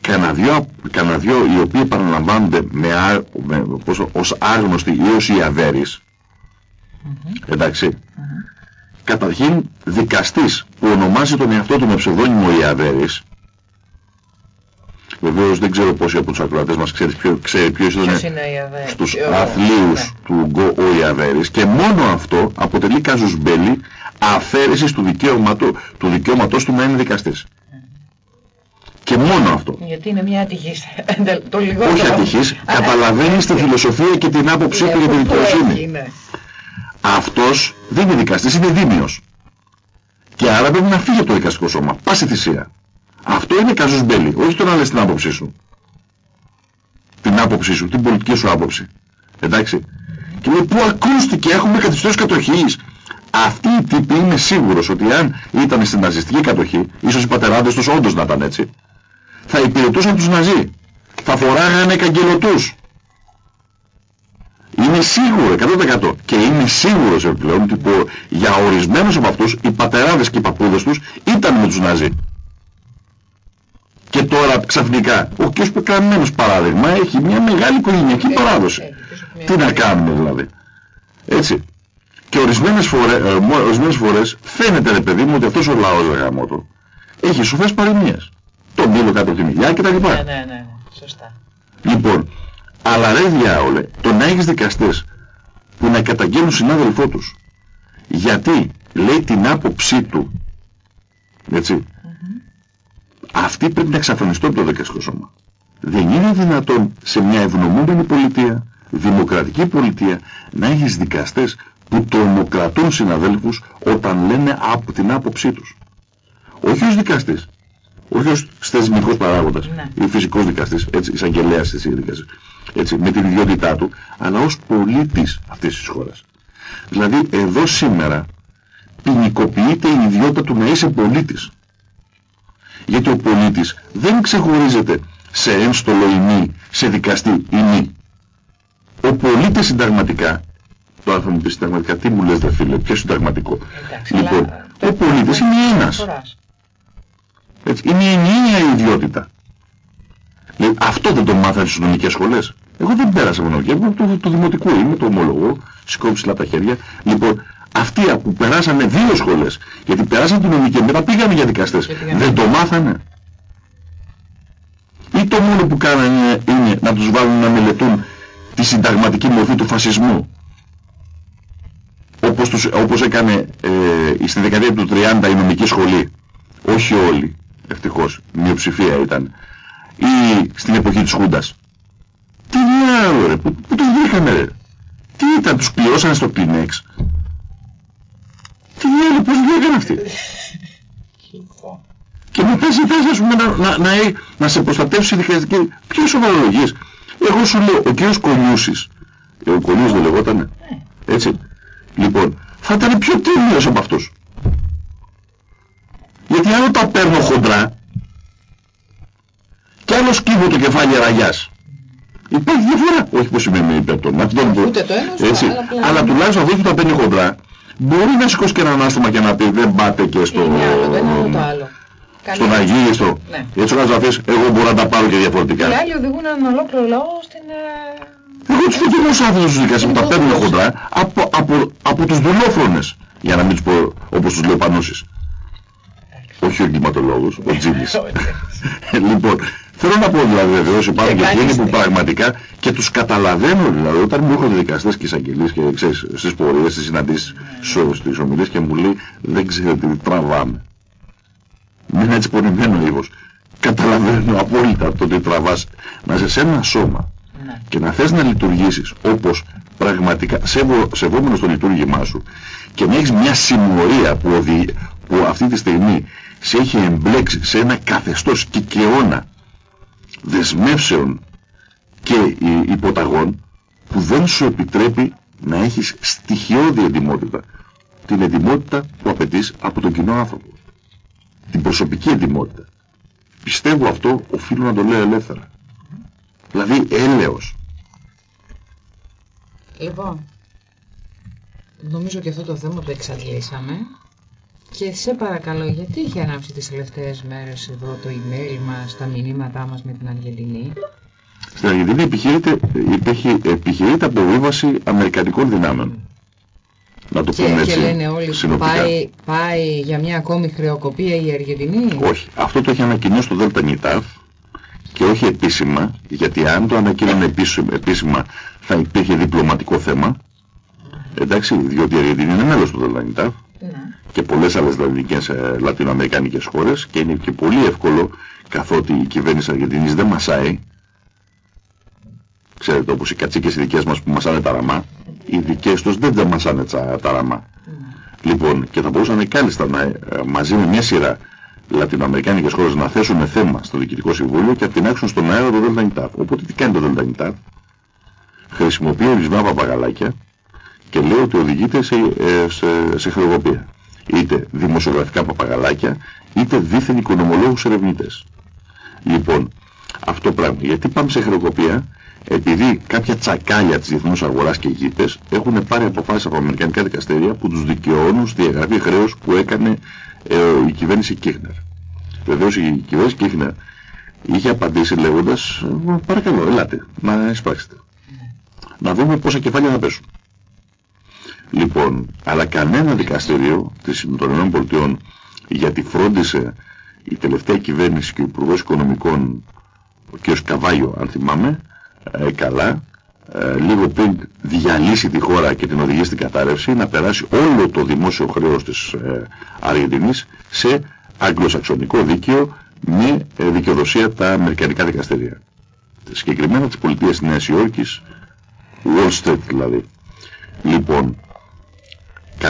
Κανένα δυο, κανένα δυο οι οποίοι παραλαμβάνονται με, α, με, πόσο, ως άγνωστοι ή ως ιαβέρεις, εντάξει, καταρχήν δικαστής που ονομάζει τον εαυτό του με ψευδόνυμο Ιαβέρης, βεβαίως δεν ξέρω πόσοι από τους ακροατές μας ξέρει, ποιο, ξέρει ποιος ήταν Ποιος είναι η ΑΒΕ. στους Ο- αθλίους ναι. του Γκο ο Ιαβέρης και μόνο αυτό αποτελεί κάζους μπέλη αφαίρεσης του, δικαίωματο, του δικαίωματός του να είναι δικαστής. Και μόνο αυτό. Γιατί είναι μια ατυχής. το λιγότερο. Όχι ατυχής, Α, καταλαβαίνεις τη φιλοσοφία και την άποψή του για την αυτό δικαιοσύνη. έγινε. Αυτός δεν είναι δικαστής, είναι δήμιος. Και άρα πρέπει να φύγει από το δικαστικό σώμα. Πάση θυσία. Αυτό είναι καζούς μπέλη, όχι το να λες την άποψή σου. την άποψή σου, την πολιτική σου άποψη. Εντάξει. Και λέει πού ακούστηκε, έχουμε καθιστώσει κατοχής. Αυτοί οι τύποι είναι σίγουρος ότι αν ήταν στην ναζιστική κατοχή, ίσως οι πατεράδες τους όντως να ήταν έτσι, θα υπηρετούσαν τους ναζί. Θα φοράγανε καγκελωτούς. Είμαι σίγουρο 100% και είμαι σίγουρος επιπλέον ότι για ορισμένους από αυτούς οι πατεράδες και οι παππούδες τους ήταν με τους Ναζί. Και τώρα ξαφνικά ο κ. Πεκαμένος παράδειγμα έχει μια μεγάλη οικογενειακή παράδοση. Τι να κάνουμε δηλαδή. Έτσι. Και ορισμένες φορές, ε, ορισμένες φορές φαίνεται ρε παιδί μου ότι αυτός ο λαός γαμότο έχει σοφές παροιμίες. Τον μήλο κάτω από τη μιλιά και τα λοιπά. Ναι, ναι, ναι, ναι. Σωστά. Λοιπόν, αλλά ρε διάολε, το να έχεις δικαστές που να καταγγέλνουν συνάδελφό τους. Γιατί λέει την άποψή του. Έτσι. Mm-hmm. Αυτοί πρέπει να εξαφανιστούν από το δικαστικό σώμα. Δεν είναι δυνατόν σε μια ευνομούμενη πολιτεία, δημοκρατική πολιτεία, να έχεις δικαστές που τρομοκρατούν συναδέλφους όταν λένε από την άποψή τους. Όχι ως δικαστής, όχι ως θεσμικός παράγοντας ναι. ή φυσικός δικαστής, έτσι, εισαγγελέας της δικαστής, έτσι, με την ιδιότητά του, αλλά ως πολίτης αυτής της χώρας. Δηλαδή εδώ σήμερα ποινικοποιείται η ιδιότητα του να είσαι πολίτης. Γιατί ο πολίτης δεν ξεχωρίζεται σε ένστολο ή μη, σε δικαστή ή μη. Ο πολίτης συνταγματικά, το άρθρο μου πει συνταγματικά, τι μου λες δε φίλε, ποιος συνταγματικό. λοιπόν, ο πολίτης είναι ένας. Έτσι, είναι η ενιαία ιδιότητα. Δηλαδή, αυτό δεν το μάθανε στις νομικές σχολές. Εγώ δεν πέρασα από νομικές, εγώ το, το δημοτικό είμαι, το ομολογώ, σηκώ ψηλά τα χέρια. Λοιπόν, αυτοί που περάσανε δύο σχολές, γιατί περάσαν την νομική, μετά πήγανε για δικαστές, δεν το μάθανε. Ή το μόνο που κάνανε είναι να τους βάλουν να μελετούν τη συνταγματική μορφή του φασισμού. Όπως, τους, όπως έκανε ε, στη δεκαετία του 30 η νομική σχολή. Όχι όλοι ευτυχώς, μειοψηφία ήταν, ή στην εποχή της Χούντας. Τι άλλο ρε, που, που τους βρήκαμε ρε. Τι ήταν, τους πληρώσανε στο Kleenex. Τι άλλο, πώς βγήκαν αυτοί. Και μετά ζητάς ας πούμε να, να, να, να σε προστατεύσει η δικαστική. Ποιος σοβαρολογείς. Εγώ σου λέω, ο κύριος Κονιούσης, ο Κονιούς δεν λεγότανε, έτσι. Λοιπόν, θα ήταν πιο τίμιος από αυτούς. Γιατί αν τα παίρνω χοντρά και άλλο σκύβω το κεφάλι ραγιάς. Υπάρχει διαφορά. Όχι πως είμαι με υπέρ των αυτών που... Ούτε το ένας, έτσι. Αλλά, αλλά τουλάχιστον αυτό που τα παίρνει χοντρά μπορεί να σηκώσει και έναν άστομα και να πει δεν πάτε και στο... Είναι άλλο το ένα, το άλλο. Στον Αγίγιστο. Ναι. Έτσι όταν αφήσεις, εγώ μπορώ να τα πάρω και διαφορετικά. Οι άλλοι οδηγούν έναν ολόκληρο λαό στην... Ε, εγώ τους φωτεινούς άνθρωπος τους δικασίες που τα παίρνουν χοντρά από, από, από τους δουλόφρονες. Για να μην τους πω όπως τους λέω πανώσεις όχι ο εγκληματολόγος, ο Τζίμις. λοιπόν, θέλω να πω δηλαδή βεβαίως υπάρχουν και εκείνοι που πραγματικά και τους καταλαβαίνω δηλαδή όταν μου έρχονται δικαστές και εισαγγελίες και ξέρεις στις πορείες, στις συναντήσεις, στις ομιλίες και μου λέει δεν ξέρετε τι τραβάμε. Με ένα έτσι πονημένο ύβος. Καταλαβαίνω απόλυτα το ότι τραβάς να είσαι σε ένα σώμα ναι. και να θες να λειτουργήσεις όπως πραγματικά σεβο, σεβόμενος το λειτουργήμά σου και να έχεις μια συμμορία που, οδη, που αυτή τη στιγμή σε έχει εμπλέξει σε ένα καθεστώς κικαιώνα δεσμεύσεων και υποταγών που δεν σου επιτρέπει να έχεις στοιχειώδη εντιμότητα. Την εντιμότητα που απαιτείς από τον κοινό άνθρωπο. Την προσωπική εντιμότητα. Πιστεύω αυτό οφείλω να το λέω ελεύθερα. Δηλαδή έλεος. Λοιπόν, νομίζω και αυτό το θέμα το εξαντλήσαμε. Και σε παρακαλώ, γιατί είχε ανάψει τις τελευταίες μέρες εδώ το email μας, τα μηνύματά μας με την Αργεντινή; Στην Αργεντινή επιχειρείται, επιχειρείται αποβίβαση Αμερικανικών δυνάμεων. Να το και, πούμε έτσι. Και λένε όλοι πάει, πάει για μια ακόμη χρεοκοπία η Αργεντινή; Όχι. Αυτό το έχει ανακοινώσει το ΔΝΤ και όχι επίσημα, γιατί αν το ανακοίνωνε επίσημα θα υπήρχε διπλωματικό θέμα. Εντάξει, διότι η Αργεντινή είναι μέλος του ΔΝΤ και πολλές άλλες λατινικές, ε, λατινοαμερικανικές χώρες και είναι και πολύ εύκολο καθότι η κυβέρνηση Αργεντινής δεν μασάει ξέρετε όπως οι κατσίκες οι δικές μας που μασάνε τα ραμά οι δικές τους δεν δεν μασάνε τα ραμά λοιπόν και θα μπορούσαν κάλλιστα να, ε, μαζί με μια σειρά λατινοαμερικάνικες χώρες να θέσουν θέμα στο Διοικητικό Συμβούλιο και απ' στον αέρα το ΔΝΤ. Οπότε τι κάνει το ΔΝΤ. Χρησιμοποιεί ορισμένα παπαγαλάκια και λέει ότι οδηγείται σε, ε, σε, σε χρεοκοπία. Είτε δημοσιογραφικά παπαγαλάκια, είτε δίθεν οικονομολόγους ερευνητές. Λοιπόν, αυτό πράγμα. Γιατί πάμε σε χρεοκοπία, επειδή κάποια τσακάλια της διεθνούς αγοράς και γήπες έχουν πάρει αποφάσεις από αμερικανικά δικαστήρια που τους δικαιώνουν στη διαγραφή χρέους που έκανε ε, η κυβέρνηση Κίχνερ. Βεβαίως η κυβέρνηση Κίχνερ είχε απαντήσει λέγοντας παρακαλώ ελάτε να εισπράξετε. Να δούμε πόσα κεφάλια θα πέσουν. Λοιπόν, αλλά κανένα δικαστήριο των ΗΠΑ γιατί φρόντισε η τελευταία κυβέρνηση και ο Υπουργός Οικονομικών ο κ. Καβάγιο αν θυμάμαι ε, καλά ε, λίγο πριν διαλύσει τη χώρα και την οδηγήσει στην κατάρρευση να περάσει όλο το δημόσιο χρέος της ε, Αργεντινής σε αγγλοσαξονικό δίκαιο με ε, δικαιοδοσία τα αμερικανικά δικαστήρια. Συγκεκριμένα της πολιτείας της Νέας Υόρκης, Wall Street δηλαδή. Λοιπόν,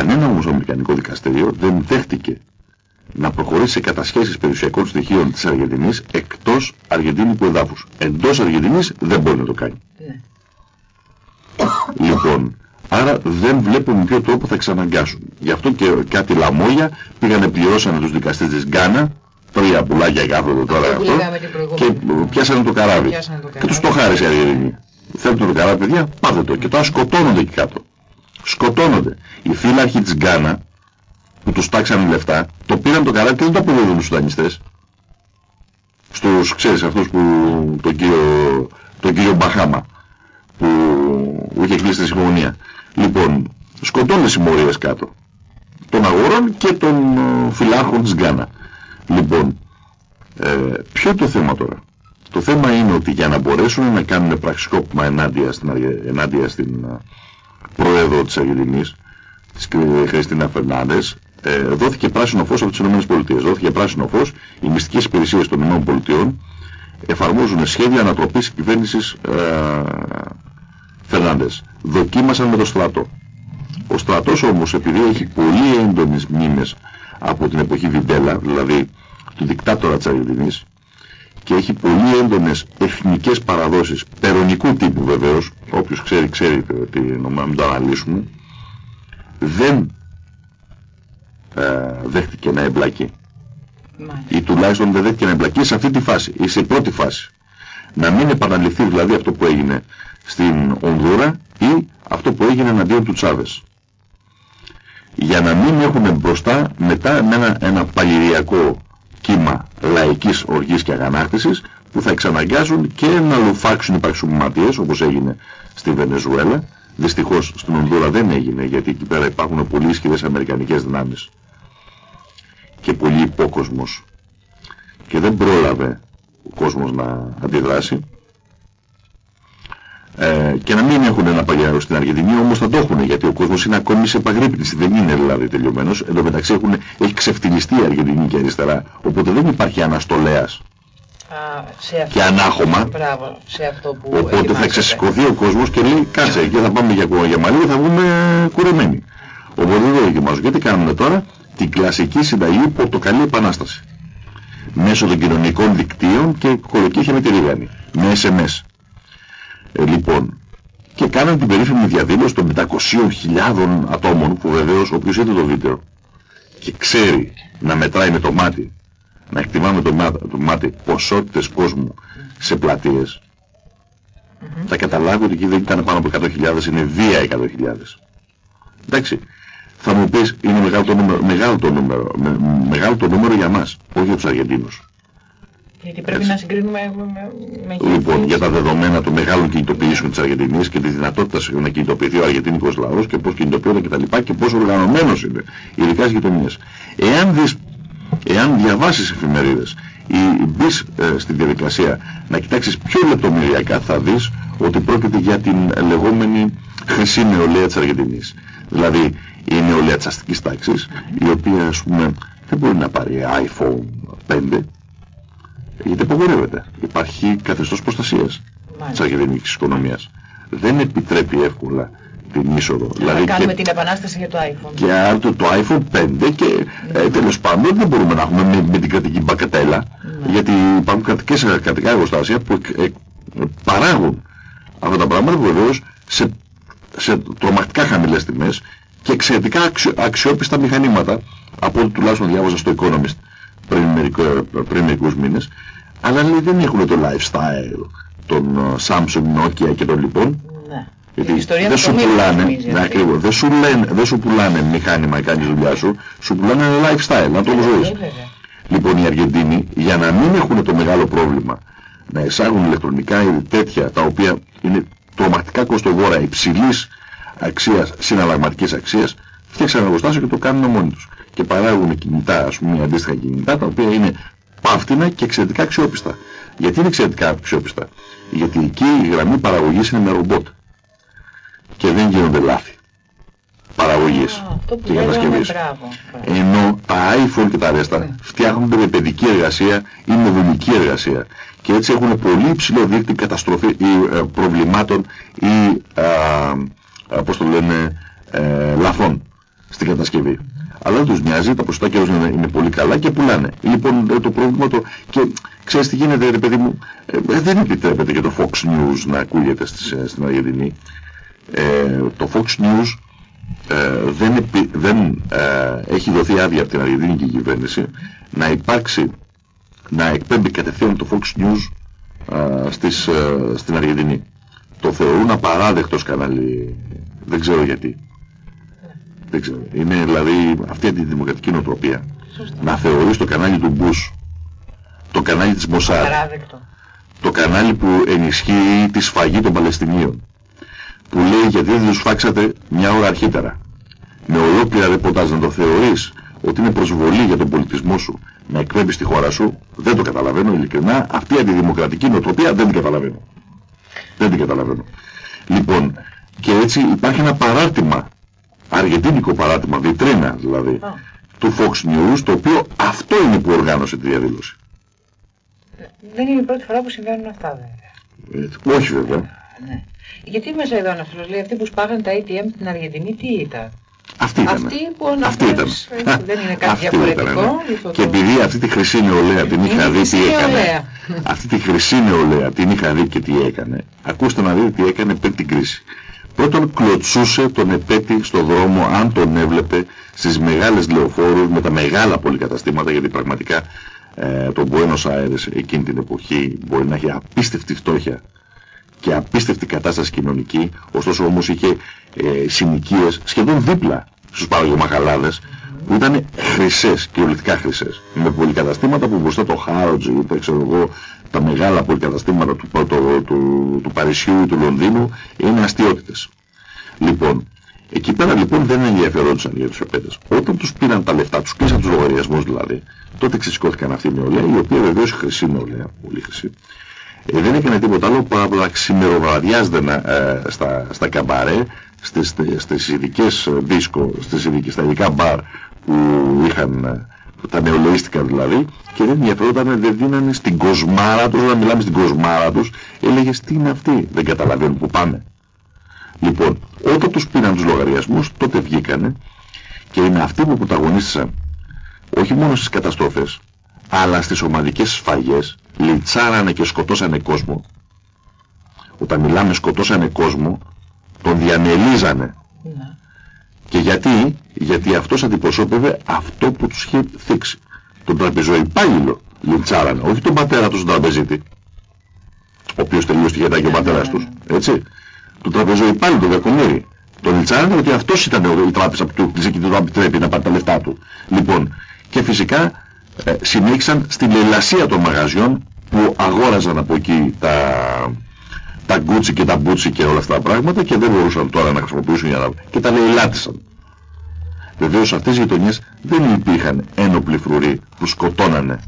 κανένα όμως αμερικανικό δικαστήριο δεν δέχτηκε να προχωρήσει σε κατασχέσεις περιουσιακών στοιχείων της Αργεντινής εκτός αργεντίνικου εδάφους. Εντός Αργεντινής δεν μπορεί να το κάνει. Ναι. Λοιπόν, άρα δεν βλέπουν ποιο τρόπο θα εξαναγκάσουν. Γι' αυτό και κάτι λαμόγια πήγανε πληρώσανε τους δικαστές της Γκάνα, τρία πουλάκια κάθονται τώρα αυτό, και πιάσανε το καράβι. και τους το χάρισε η Αργεντινή. Θέλετε το καράβι παιδιά, πάτε το. Και τώρα σκοτώνονται εκεί κάτω. Σκοτώνονται. Οι φύλαρχοι της Γκάνα, που τους τάξανε λεφτά, το πήραν το καράβι και δεν το αποδίδουν στους δανειστές. Στους, ξέρεις, αυτούς που, τον κύριο, τον κύριο Μπαχάμα, που είχε κλείσει τη συμφωνία. Λοιπόν, σκοτώνουν συμμορίες κάτω. Των αγορών και των ε, φυλάρχων της Γκάνα. Λοιπόν, ε, ποιο είναι το θέμα τώρα; Το θέμα είναι ότι για να μπορέσουν να κάνουν πραξικόπημα ενάντια στην, ενάντια στην ε, πρόεδρο της Αργεντινής, της Χριστίνα Φερνάντες, ε, δόθηκε πράσινο φως από τις ΗΠΑ. Δόθηκε πράσινο φως, οι μυστικές υπηρεσίες των ΗΠΑ εφαρμόζουν σχέδια ανατροπής κυβέρνησης ε, Φερνάντες. Δοκίμασαν με το στρατό. Ο στρατός όμως επειδή έχει πολύ έντονες μνήμες από την εποχή Βιντέλα, δηλαδή του δικτάτορα της Αργεντινής, και έχει πολύ έντονες εθνικές παραδόσεις, περονικού τύπου βεβαίως, όποιος ξέρει ξέρει τι να μην το αναλύσουμε, δεν ε, δέχτηκε να εμπλακεί. Ή τουλάχιστον δεν δέχτηκε να εμπλακεί σε αυτή τη φάση ή σε πρώτη φάση. Να μην επαναληφθεί δηλαδή αυτό που έγινε στην Ονδούρα ή αυτό που έγινε εναντίον του Τσάβες. Για να μην έχουν μπροστά μετά ένα, ένα παλιριακό κύμα λαϊκής οργής και αγανάκτησης που θα εξαναγκάζουν και να λουφάξουν οι παξιωματίες όπως έγινε στη Βενεζουέλα. Δυστυχώς στην Ονδούρα δεν έγινε γιατί εκεί πέρα υπάρχουν πολύ ισχυρές αμερικανικές δυνάμεις. Και πολύ υπόκοσμος. Και δεν πρόλαβε ο κόσμος να αντιδράσει ε, και να μην έχουν ένα παλιάρο στην Αργεντινή όμως θα το έχουν γιατί ο κόσμος είναι ακόμη σε επαγρύπνηση δεν είναι δηλαδή τελειωμένος εν τω μεταξύ έχουν, έχει ξεφτυλιστεί η Αργεντινή και αριστερά οπότε δεν υπάρχει αναστολέας και ανάχωμα Μπράβο, σε αυτό που οπότε θα ξεσηκωθεί ο κόσμος και λέει κάτσε και θα πάμε για, για μαλλί και θα βγούμε κουρεμένοι οπότε δεν το δοκιμάζω γιατί κάνουμε τώρα την κλασική συνταγή πορτοκαλί επανάσταση. Μέσω των κοινωνικών δικτύων και κολοκύχια με τη ρίγανη. Με SMS. Ε, λοιπόν, και κάναν την περίφημη διαδήλωση των 500.000 ατόμων που βεβαίως όποιος είδε το βίντεο και ξέρει να μετράει με το μάτι, να εκτιμάμε το, μάτι, το μάτι ποσότητες κόσμου σε πλατείες, mm -hmm. θα καταλάβει ότι εκεί δεν ήταν πάνω από 100.000, είναι βία 100.000. Εντάξει, θα μου πεις είναι μεγάλο το νούμερο, μεγάλο το νούμερο, με, μεγάλο το νούμερο για μας, όχι για τους Αργεντίνους. Γιατί πρέπει Έτσι. να συγκρίνουμε με, με Λοιπόν, για τα δεδομένα των μεγάλων κινητοποιήσεων της Αργεντινής και της δυνατότητας να κινητοποιηθεί ο αργεντίνικος λαός και πώς κινητοποιείται και τα λοιπά και πώς οργανωμένος είναι, ειδικά στις γειτονίες. Εάν δεις, εάν διαβάσεις εφημερίδες ή μπεις ε, στην διαδικασία να κοιτάξεις πιο λεπτομεριακά θα δεις ότι πρόκειται για την λεγόμενη χρυσή νεολαία της Αργεντινής. Δηλαδή η νεολαία της αστικής τάξης, η οποία ας πούμε δεν μπορεί να πάρει iPhone 5, γιατί απογορεύεται. Υπάρχει καθεστώς προστασίας της αργεντινικής οικονομίας. Δεν επιτρέπει εύκολα την είσοδο. Να δηλαδή κάνουμε την επανάσταση για το iPhone. Και άρα το, το iPhone 5 και ε, ναι. τέλος πάντων δεν μπορούμε να έχουμε με, με την κρατική μπακατέλα ναι. γιατί υπάρχουν κρατικές, κρατικά εργοστάσια που ε, παράγουν αυτά τα πράγματα βεβαίως σε, σε τρομακτικά χαμηλές τιμές και εξαιρετικά αξιο, αξιόπιστα μηχανήματα από ό,τι τουλάχιστον διάβαζα στο Economist πριν, μερικό, πριν μερικούς μήνες αλλά λέει, δεν έχουν το lifestyle των uh, Samsung, Nokia και των λοιπόν ναι. γιατί δεν σου πουλάνε, ναι, ακριβώς, δεν σου, λένε, δεν σου πουλάνε μηχάνημα και κάνεις δουλειά σου, σου πουλάνε ένα lifestyle, να το ζωής. Λοιπόν οι Αργεντίνοι για να μην έχουν το μεγάλο πρόβλημα να εισάγουν ηλεκτρονικά ή τέτοια τα οποία είναι τρομακτικά κοστοβόρα υψηλής αξίας, συναλλαγματικής αξίας, φτιάξαν ένα εργοστάσιο και το κάνουν μόνοι τους. Και παράγουν κινητά, ας πούμε, αντίστοιχα κινητά, τα οποία είναι πάφτινα και εξαιρετικά αξιόπιστα. Γιατί είναι εξαιρετικά αξιόπιστα; Γιατί εκεί η γραμμή παραγωγής είναι με ρομπότ. Και δεν γίνονται λάθη. Παραγωγής και κατασκευής. Ενώ τα iPhone και τα ρέστα ναι. φτιάχνονται με παιδική εργασία ή με δομική εργασία. Και έτσι έχουν πολύ υψηλό δίκτυο καταστροφή ή ε, προβλημάτων ή, α, πώς το λένε, ε, λαθών στην κατασκευή αλλά δεν τους νοιάζει, τα ποσοστά καιρός είναι, είναι πολύ καλά και πουλάνε. Λοιπόν το πρόβλημα το... και ξέρεις τι γίνεται ρε παιδί μου, ε, δεν επιτρέπεται και το Fox News να ακούγεται στις, ε, στην Αργεντινή. Ε, το Fox News ε, δεν, επι, δεν ε, έχει δοθεί άδεια από την Αργεντινική κυβέρνηση να υπάρξει, να εκπέμπει κατευθείαν το Fox News ε, στις, στην Αργεντινή. Το θεωρούν απαράδεκτος κανάλι, δεν ξέρω γιατί. Δεν ξέρω. Είναι δηλαδή αυτή η δημοκρατική νοοτροπία. Να θεωρείς το κανάλι του Μπούς, το κανάλι της Μοσάρ, το κανάλι που ενισχύει τη σφαγή των Παλαιστινίων, που λέει γιατί δεν τους φάξατε μια ώρα αρχίτερα. Με ολόκληρα ρεπορτάζ να το θεωρείς ότι είναι προσβολή για τον πολιτισμό σου να εκπέμπεις τη χώρα σου, δεν το καταλαβαίνω ειλικρινά. Αυτή η αντιδημοκρατική νοοτροπία δεν την καταλαβαίνω. Δεν την καταλαβαίνω. Λοιπόν, και έτσι υπάρχει ένα παράρτημα αργεντίνικο παράδειγμα, βιτρίνα δηλαδή, του Fox News, το οποίο αυτό είναι που οργάνωσε τη διαδήλωση. Δεν είναι η πρώτη φορά που συμβαίνουν αυτά βέβαια. Ε, όχι βέβαια. Ναι. Γιατί μέσα εδώ να λέει, αυτοί που σπάγανε τα ATM στην Αργεντινή, τι ήταν; Αυτή ήταν. Αυτή που αυτή ήταν. Δεν είναι κάτι διαφορετικό. Ναι. Και επειδή αυτή τη χρυσή νεολαία την είχα δει τι έκανε. Αυτή τη χρυσή νεολαία την είχα δει και τι έκανε. Ακούστε να δείτε τι έκανε πριν την κρίση. Πρώτον κλωτσούσε τον επέτη στο δρόμο αν τον έβλεπε στις μεγάλες λεωφόρους με τα μεγάλα πολυκαταστήματα γιατί πραγματικά ε, το Buenos Aires εκείνη την εποχή μπορεί να έχει απίστευτη φτώχεια και απίστευτη κατάσταση κοινωνική ωστόσο όμως είχε ε, συνοικίες σχεδόν δίπλα στους παραγωγομαχαλάδες που ήταν χρυσές, κυριολεκτικά χρυσές με πολυκαταστήματα που μπροστά το Χάρωτζι, τα ξέρω εγώ, τα μεγάλα πολυκαταστήματα του, του, του, του Παρισιού ή του Λονδίνου είναι αστείωτητες. Λοιπόν, εκεί πέρα λοιπόν δεν ενδιαφερόντουσαν για τους επέτες. Όταν τους πήραν τα λεφτά, τους κλείσαν τους λογαριασμούς δηλαδή, τότε ξεσηκώθηκαν αυτοί οι νεολαία, η οποία βεβαίως χρυσή νεολαία, πολύ χρυσή. Ε, δεν έκανε τίποτα άλλο παρά να ξημεροβραδιάζεται ε, στα, στα καμπαρέ, στις, στις ειδικές δίσκο, στις ειδικές, στα ειδικά μπαρ που είχαν ε, τα νεολαίστηκαν δηλαδή και δεν ενδιαφερόταν, δεν δίνανε στην κοσμάρα τους, να μιλάμε στην κοσμάρα τους, έλεγες τι είναι αυτοί, δεν καταλαβαίνουν που πάνε. Λοιπόν, όταν τους πήραν τους λογαριασμούς, τότε βγήκανε και είναι αυτοί που πρωταγωνίστησαν όχι μόνο στις καταστροφές, αλλά στις ομαδικές σφαγές, λιτσάρανε και σκοτώσανε κόσμο. Όταν μιλάμε σκοτώσανε κόσμο, τον διανελίζανε. Ναι. Και γιατί, γιατί αυτός αντιπροσώπευε αυτό που τους είχε θίξει. Τον τραπεζοϊπάλληλο λιντσάρανε, όχι τον πατέρα τους στον τραπεζίτη, ο οποίος τελείως τη και ο πατέρας τους, έτσι. Τον τραπεζοϊπάλληλο, τον κακομύρι. Τον λιντσάρανε ότι αυτός ήταν η τράπεζα που του κλείσε και του επιτρέπει να πάρει τα λεφτά του. Λοιπόν, και φυσικά ε, συνέχισαν στην λελασία των μαγαζιών που αγόραζαν από εκεί τα, τα γκούτσι και τα μπούτσι και όλα αυτά τα πράγματα και δεν μπορούσαν τώρα να χρησιμοποιήσουν για να... και τα λαιλάτισαν. Βεβαίως σε αυτές τις γειτονιές δεν υπήρχαν ένοπλοι φρουροί που σκοτώνανε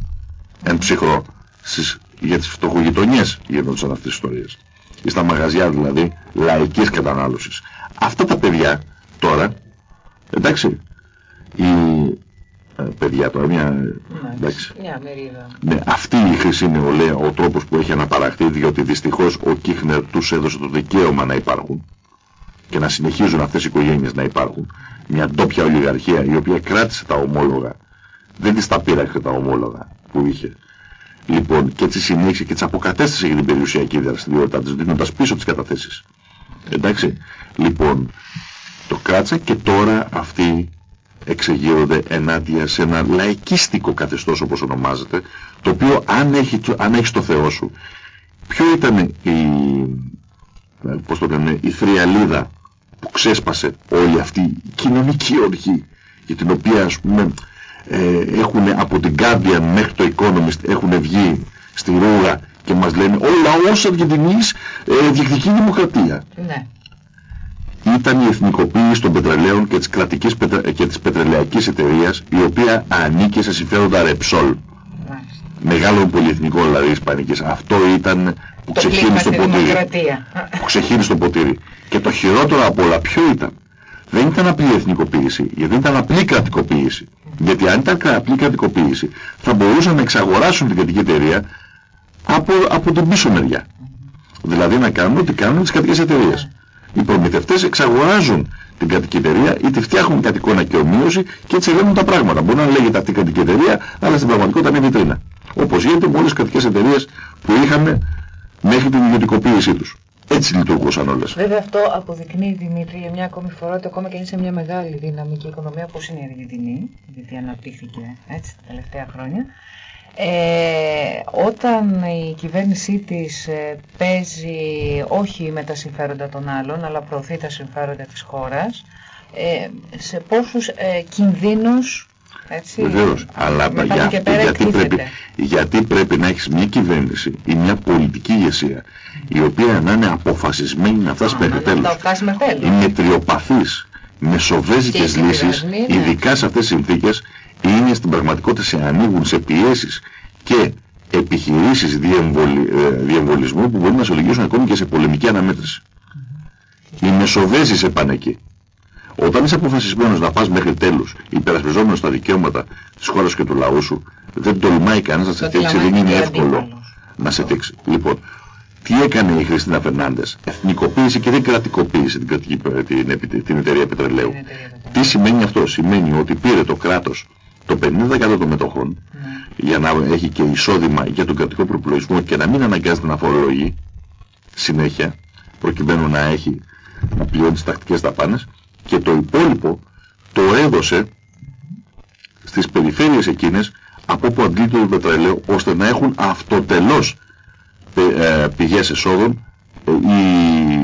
εν ψυχρό στις, για τις φτωχογειτονιές γίνονταν αυτές τις ιστορίες. Ή στα μαγαζιά δηλαδή λαϊκής κατανάλωσης. Αυτά τα παιδιά τώρα, εντάξει, η, ε, παιδιά τώρα, μια, εντάξει, μια μερίδα. Ναι, αυτή η χρυσή νεολαία, ο τρόπος που έχει αναπαραχθεί, διότι δυστυχώς ο Κίχνερ τους έδωσε το δικαίωμα να υπάρχουν και να συνεχίζουν αυτές οι οικογένειες να υπάρχουν. Μια ντόπια ολιγαρχία η οποία κράτησε τα ομόλογα. Δεν της τα πήραξε τα ομόλογα που είχε. Λοιπόν, και έτσι συνέχισε και έτσι αποκατέστησε για την περιουσιακή δραστηριότητά της, δίνοντας πίσω τις καταθέσεις. Εντάξει. Λοιπόν, το κράτησε και τώρα αυτοί εξεγείρονται ενάντια σε ένα λαϊκίστικο καθεστώς όπως ονομάζεται, το οποίο αν έχει, αν έχεις το Θεό σου, ποιο ήταν η, πώς το λένε, η θριαλίδα που ξέσπασε όλη αυτή η κοινωνική ορχή για την οποία ας πούμε ε, έχουν από την Guardian μέχρι το Economist έχουν βγει στη ρούγα και μας λένε ο λαός Αργεντινής ε, διεκδικεί δημοκρατία. Ναι. Ήταν η εθνικοποίηση των πετρελαίων και της, κρατικής και της πετρελαϊκής εταιρείας η οποία ανήκε σε συμφέροντα Ρεψόλ. Μεγάλων πολυεθνικών δηλαδή Ισπανικής. Αυτό ήταν που ξεχύλισε το ποτήρι. Που ξεχύλισε το ποτήρι. Και το χειρότερο από όλα ποιο ήταν; Δεν ήταν απλή εθνικοποίηση, γιατί ήταν απλή κρατικοποίηση. Γιατί αν ήταν απλή κρατικοποίηση, θα μπορούσαν να εξαγοράσουν την κρατική εταιρεία από, από την πίσω μεριά. Δηλαδή να κάνουν ό,τι κάνουν τις κρατικές εταιρείες. Οι προμηθευτές εξαγοράζουν την κρατική εταιρεία ή τη φτιάχνουν κατ' εικόνα και ομοίωση και έτσι λένε τα πράγματα. Μπορεί να λέγεται αυτή η κρατική εταιρεία, αλλά στην πραγματικότητα είναι βιτρίνα. Όπως γίνεται με όλες τις κρατικές εταιρείες που είχαμε μέχρι την ιδιωτικοποίησή τους. Έτσι λειτουργούσαν όλες. Βέβαια αυτό αποδεικνύει Δημήτρη για μια ακόμη φορά ότι ακόμα και είναι σε μια μεγάλη δυναμική οικονομία όπως είναι η Αργεντινή, γιατί αναπτύχθηκε έτσι τα τελευταία χρόνια. Ε, όταν η κυβέρνησή της ε, παίζει όχι με τα συμφέροντα των άλλων αλλά προωθεί τα συμφέροντα της χώρας ε, σε πόσους ε, κινδύνους έτσι, Βεβαίως, αλλά για, γιατί, πρέπει, γιατί πρέπει να έχεις μια κυβέρνηση ή μια πολιτική ηγεσία η οποία να είναι αποφασισμένη να φτάσει μέχρι τέλους. Είναι τριοπαθής με σοβέζικες λύσεις, ναι. ειδικά σε αυτές τις συνθήκες, είναι στην πραγματικότητα σε ανοίγουν σε πιέσεις και επιχειρήσεις διεμβολι, ε, διεμβολισμού που μπορεί να σε οδηγήσουν ακόμη και σε πολεμική αναμέτρηση. Οι Μεσοβέζοι σε πάνε εκεί. Όταν είσαι αποφασισμένος να πας μέχρι τέλους, υπερασπιζόμενος στα δικαιώματα της χώρας και του λαού σου, δεν τολμάει κανένας να σε θίξει, δεν είναι εύκολο να σε θίξει. Λοιπόν, τι έκανε η Χριστίνα Φερνάντες, εθνικοποίηση και δεν κρατικοποίησε την, κρατική, την, την εταιρεία πετρελαίου. Τι σημαίνει αυτό, σημαίνει ότι πήρε το κράτος το 50% των μετοχών ναι. για να έχει και εισόδημα για τον κρατικό προπολογισμό και να μην αναγκάζεται να φορολογεί συνέχεια προκειμένου να έχει να πληρώνει τις τακτικές δαπάνες και το υπόλοιπο το έδωσε στις περιφέρειες εκείνες από όπου αντλείται το πετρέλαιο ώστε να έχουν αυτοτελώς ε, πηγές εσόδων ε,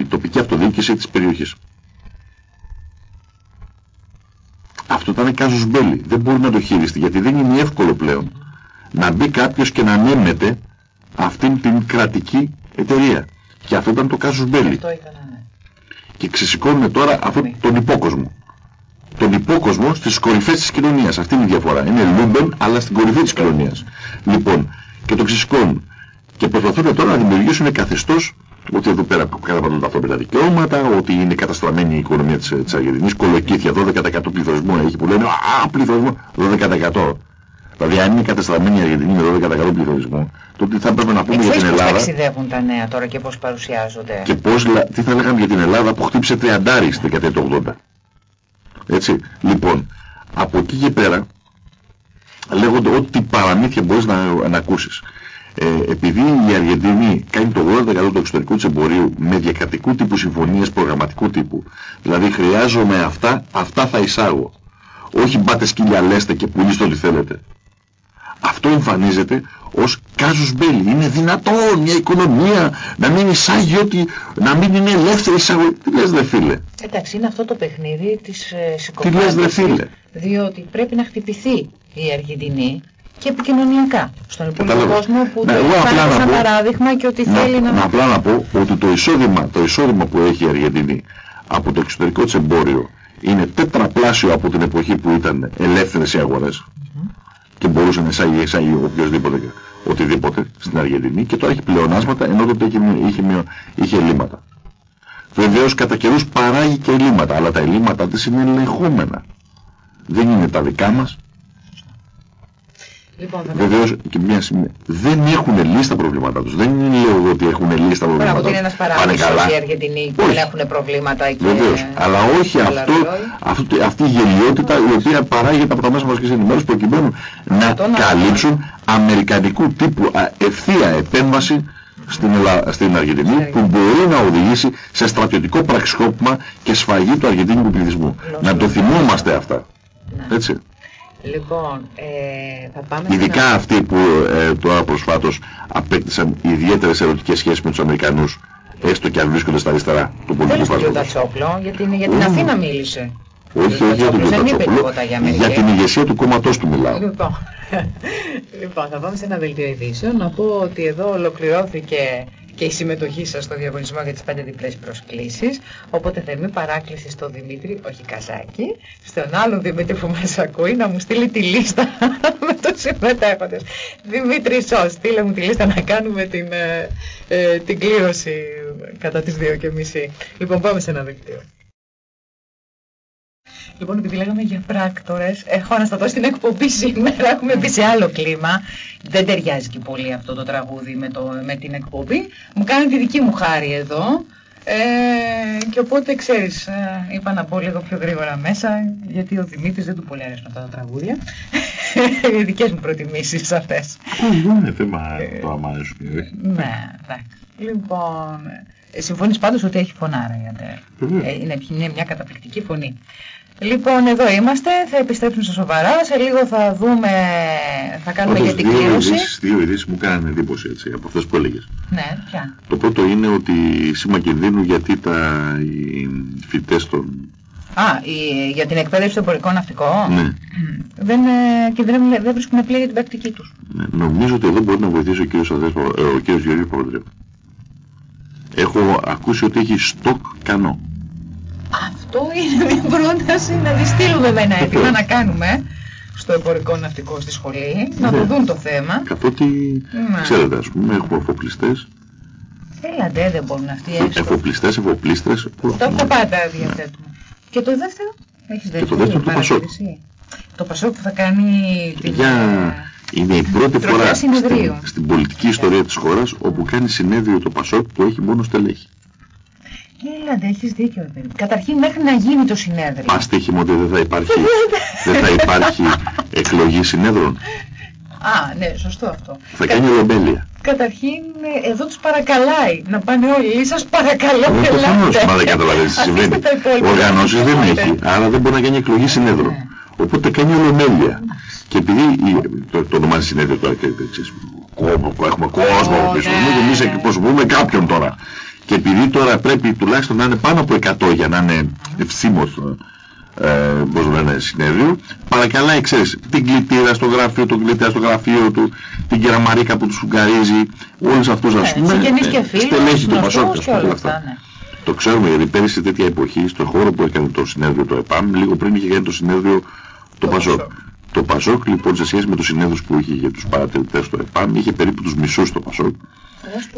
η τοπική αυτοδιοίκηση της περιοχής. Αυτό ήταν κάζος μπέλι. Δεν μπορεί να το χειριστεί γιατί δεν είναι εύκολο πλέον να μπει κάποιος και να ανέμεται αυτήν την κρατική εταιρεία. Και αυτό ήταν το κάζος μπέλι και ξεσηκώνουν τώρα αυτόν τον υπόκοσμο. Τον υπόκοσμο στις κορυφές της κοινωνίας. Αυτή είναι η διαφορά. Είναι λούμπεν αλλά στην κορυφή της κοινωνίας. Λοιπόν, και το ξεσηκώνουν. Και προσπαθούν τώρα να δημιουργήσουν καθεστώς ότι εδώ πέρα καταπατούν τα ανθρώπινα δικαιώματα, ότι είναι καταστραμμένη η οικονομία της, της Αργεντινής, κολοκύθια, 12% πληθωρισμό έχει που λένε, α, πληθωρισμό, 12%. Δηλαδή αν είναι κατεστραμμένη η Αργεντινή με 12% πληθωρισμό, τότε θα έπρεπε να πούμε για την Ελλάδα... πώς ταξιδεύουν τα νέα τώρα και πώς παρουσιάζονται; Και πώς, τι θα λέγαμε για την Ελλάδα που χτύπησε τριαντάρι στη δεκαετία του 80. Έτσι, λοιπόν, από εκεί και πέρα λέγονται ό,τι παραμύθια μπορείς να, να ακούσεις. Ε, επειδή η Αργεντινή κάνει το 80% του εξωτερικού της εμπορίου με διακρατικού τύπου συμφωνίες προγραμματικού τύπου, δηλαδή χρειάζομαι αυτά, αυτά θα εισάγω. Όχι μπάτε σκύλια λέστε και πουλήστε ό,τι θέλετε αυτό εμφανίζεται ως κάζους μπέλι. Είναι δυνατόν μια οικονομία να μην εισάγει ότι να μην είναι ελεύθερη εισαγωγή. Τι λες δε φίλε; Εντάξει είναι αυτό το παιχνίδι της ε, Τι λες δε φίλε; Διότι πρέπει να χτυπηθεί η Αργεντινή και επικοινωνιακά στον υπόλοιπο κόσμο που ναι, το ένα παράδειγμα και ότι θέλει να... Να απλά να πω ότι το εισόδημα, το εισόδημα που έχει η Αργεντινή από το εξωτερικό της εμπόριο είναι τετραπλάσιο από την εποχή που ήταν ελεύθερες οι αγορές και μπορούσε να εισάγει, εισάγει οποιοδήποτε οτιδήποτε στην Αργεντινή και τώρα έχει πλεονάσματα ενώ τότε είχε, είχε, είχε ελλείμματα. Βεβαίως κατά καιρούς παράγει και ελλείμματα, αλλά τα ελλείμματα της είναι ελεγχόμενα. Δεν είναι τα δικά μας. Λοιπόν, Βεβαίως και μια σημεία. Δεν έχουν λύσει τα προβλήματά τους. Δεν είναι λέω ότι έχουν λύσει τα προβλήματά τους. Μπορεί είναι ένας παράδεισος οι Αργεντινοί που έχουν προβλήματα εκεί. Βεβαίως. Αλλά όχι αυτό, αυτό, αυτή η γελιότητα η οποία παράγεται από τα μέσα μαζικής ενημέρωσης προκειμένου να καλύψουν αμερικανικού τύπου ευθεία επέμβαση στην, Ελλά, στην Αργεντινή που μπορεί να οδηγήσει σε στρατιωτικό πραξικόπημα και σφαγή του αργεντινικού πληθυσμού. Να το θυμόμαστε αυτά. Ναι. Έτσι. Λοιπόν, ε, θα πάμε Ειδικά αυτοί που ε, τώρα προσφάτως απέκτησαν ιδιαίτερες ερωτικές σχέσεις με τους Αμερικανούς έστω και αν βρίσκονται στα αριστερά του πολιτικού Δεν είναι Τατσόπλο, γιατί για την Αθήνα μίλησε. Όχι, όχι για τον Τατσόπλο, για την ηγεσία του κόμματός του μιλάω. Λοιπόν, λοιπόν, θα πάμε σε ένα δελτίο ειδήσεων. Να πω ότι εδώ ολοκληρώθηκε και η συμμετοχή σας στο διαγωνισμό για τις πέντε διπλές προσκλήσεις. Οπότε θερμή παράκληση στο Δημήτρη, όχι Καζάκη, στον άλλο Δημήτρη που μας ακούει να μου στείλει τη λίστα με τους συμμετέχοντες. Δημήτρη Σω, στείλε μου τη λίστα να κάνουμε την, ε, ε, την κλήρωση κατά τις δύο και μισή. Λοιπόν, πάμε σε ένα δελτίο. Λοιπόν, επειδή λέγαμε για πράκτορες, έχω αναστατώ στην εκπομπή σήμερα. Έχουμε μπει σε άλλο κλίμα. Δεν ταιριάζει και πολύ αυτό το τραγούδι με, το, με την εκπομπή. Μου κάνει τη δική μου χάρη εδώ. Ε, και οπότε ξέρεις, ε, είπα να πω λίγο πιο γρήγορα μέσα, γιατί ο Δημήτρης δεν του πολύ αρέσουν αυτά τα τραγούδια. Οι δικές μου προτιμήσεις αυτές. Δεν είναι θέμα το άμα αρέσουν. Ναι, εντάξει. Λοιπόν, ε, συμφωνείς πάντως ότι έχει φωνάρα, γιατί ε, είναι, είναι μια καταπληκτική φωνή. Λοιπόν, εδώ είμαστε, θα επιστρέψουμε στα σοβαρά, σε λίγο θα δούμε, θα κάνουμε για την κλήρωση. Δύο ειδήσεις μου κάνανε εντύπωση έτσι, από αυτές που έλεγες. Ναι, ποια; Το πρώτο είναι ότι σήμα κινδύνου γιατί τα, οι φοιτές των... Α, η, για την εκπαίδευση των εμπορικών ναυτικών; Ναι. Δεν, ε, και δεν, δεν βρίσκουν πλήρη την πρακτική τους. Ναι, νομίζω ότι εδώ μπορεί να βοηθήσει ο κύριος, Αδέσπο, ε, ο κύριος Γεωργίου Παπαδρέου. Έχω ακούσει ότι έχει στόκ κανό. Αυτό είναι μια πρόταση να τη στείλουμε με ένα έτοιμα να κάνουμε στο εμπορικό ναυτικό στη σχολή, να το ναι. δουν το θέμα. Καθότι, ναι. ξέρετε, ας πούμε, έχουμε εφοπλιστές. Έλαντε, δεν μπορούν αυτοί έξω. Εφοπλιστές, εφοπλίστρες. Το τα πάντα διαθέτουμε. Και το δεύτερο, έχεις δεύτερο. Και το δεύτερο το Πασόκ. Το Πασόκ που θα κάνει την... Για... Είναι η πρώτη φορά στην, στην πολιτική ιστορία της χώρας όπου κάνει συνέδριο το Πασόκ που έχει μόνο στελέχη. Έλατε, έχεις δίκιο. Καταρχήν μέχρι να γίνει το συνέδριο. Πα στοίχημα ότι δεν θα υπάρχει, δεν θα υπάρχει εκλογή συνέδρων. Α, ναι, σωστό αυτό. Θα κάνει ολομπέλεια. Καταρχήν, ε, εδώ τους παρακαλάει να πάνε όλοι. Σας παρακαλώ, δεν ελάτε. Μα δεν καταλαβαίνεις τι συμβαίνει. Οργανώσεις δεν έχει, άρα δεν μπορεί να κάνει εκλογή συνέδρων. Ναι. Οπότε κάνει ολομέλεια. Και επειδή το, το ονομάζει συνέδριο τώρα και έχουμε κόσμο πίσω μου και εμείς εκπροσωπούμε κάποιον τώρα. Και επειδή τώρα πρέπει τουλάχιστον να είναι πάνω από 100 για να είναι ευθύμως ε, πώς λένε, συνέδριο, παρακαλάει, ξέρεις, την κλητήρα στο γραφείο, τον κλητήρα στο γραφείο του, την κεραμαρίκα που τους σουγκαρίζει, όλους αυτούς ας πούμε, ε, στελέχη του Πασόκ, ας πούμε, αυτά. Ναι. Το ξέρουμε γιατί πέρυσι σε τέτοια εποχή, στον χώρο που έκανε το συνέδριο το ΕΠΑΜ, λίγο πριν είχε κάνει το συνέδριο το, Πασόκ. Το Πασόκ λοιπόν σε σχέση με τους συνέδρους που είχε για τους παρατηρητές στο ΕΠΑΜ, είχε περίπου τους μισούς το Πασόκ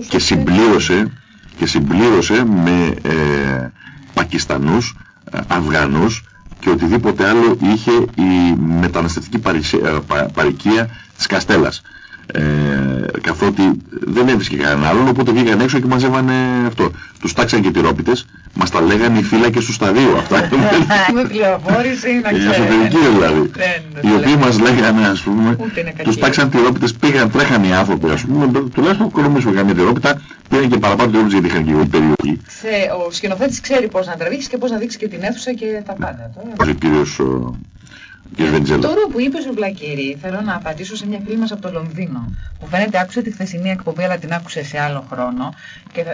και συμπλήρωσε και συμπλήρωσε με ε, Πακιστανούς, ε, Αφγανούς και οτιδήποτε άλλο είχε η μεταναστευτική ε, παρικία της Καστέλας. Ε, καθότι δεν έβρισκε κανέναν άλλον, οπότε βγήκαν έξω και μαζεύανε αυτό. Τους τάξαν και τυρόπιτες, μας τα λέγανε οι φύλακες του σταδίου αυτά. Με πληροφόρηση να ξέρετε. εσωτερική δηλαδή. Οι οποίοι μας λέγανε ας πούμε, τους τάξαν τυρόπιτες, πήγαν, τρέχαν οι άνθρωποι ας πούμε, τουλάχιστον κολομίσου καμία τυρόπιτα, πήγαν και παραπάνω τυρόπιτες γιατί είχαν και όλη περιοχή. Ο σκηνοθέτης ξέρει πώς να τραβήξεις και πώς να δείξεις και την αίθουσα και τα πάντα. Ο κύριος Τώρα που είπες ο Βλακύρη, θέλω να απαντήσω σε μια φίλη μας από το Λονδίνο. Που φαίνεται άκουσε τη χθεσινή εκπομπή, αλλά την άκουσε σε άλλο χρόνο. Και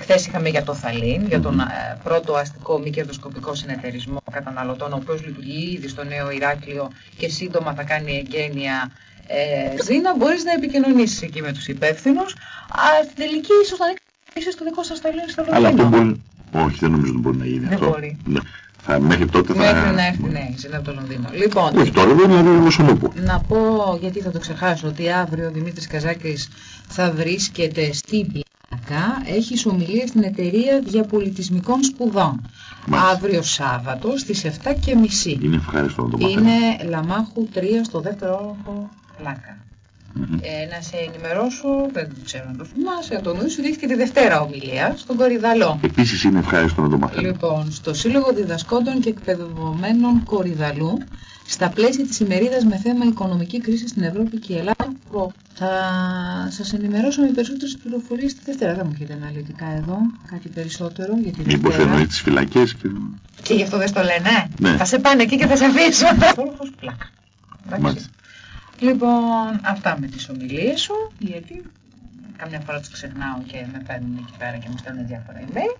χθε είχαμε για το Θαλήν, για τον ε, πρώτο αστικό μη κερδοσκοπικό συνεταιρισμό καταναλωτών, ο οποίος λειτουργεί ήδη στο νέο Ηράκλειο και σύντομα θα κάνει εγγένεια ε, Ζήνα. Μπορείς να επικοινωνήσεις εκεί με τους υπεύθυνους. Αλλά στην τελική ίσως να ρίξεις το δικό σας Θαλήν στο Λονδίνο. Αλλά αυτό μπορεί. Όχι, δεν νομίζω ότι μπορεί να γίνει δεν αυτό. Μπορεί. Ναι. Θα, μέχρι τότε μέχρι θα... να έρθει, ναι, είναι από το Λονδίνο. Λοιπόν, Όχι τώρα, δεν είναι Να πω, γιατί θα το ξεχάσω, ότι αύριο ο Δημήτρης Καζάκης θα βρίσκεται στην Πλάκα. Έχει ομιλία στην εταιρεία διαπολιτισμικών σπουδών. Μάλιστα. Αύριο Σάββατο στις 7.30. Είναι ευχαριστώ να το Είναι Λαμάχου 3 στο δεύτερο όροφο Πλάκα. Ε, να σε ενημερώσω, δεν ξέρω αν το θυμάσαι, τον νου σου και τη Δευτέρα ομιλία στον Κορυδαλό. Επίσης είναι ευχάριστο να το μαθαίνω. Λοιπόν, στο Σύλλογο Διδασκόντων και Εκπαιδευομένων Κορυδαλού, στα πλαίσια της ημερίδας με θέμα οικονομική κρίση στην Ευρώπη και η Ελλάδα, θα σας ενημερώσω με περισσότερες πληροφορίες τη Δευτέρα. Δεν μου έχετε αναλυτικά εδώ κάτι περισσότερο για τη Δευτέρα. Μήπως εννοείς τις φυλακές και... Και γι' αυτό δεν στο λένε. Ναι. Θα σε πάνε εκεί και θα σε αφήσω. πλάκα. Λοιπόν, αυτά με τις ομιλίες σου, γιατί καμιά φορά τους ξεχνάω και με παίρνουν εκεί πέρα και μου στέλνουν διάφορα email.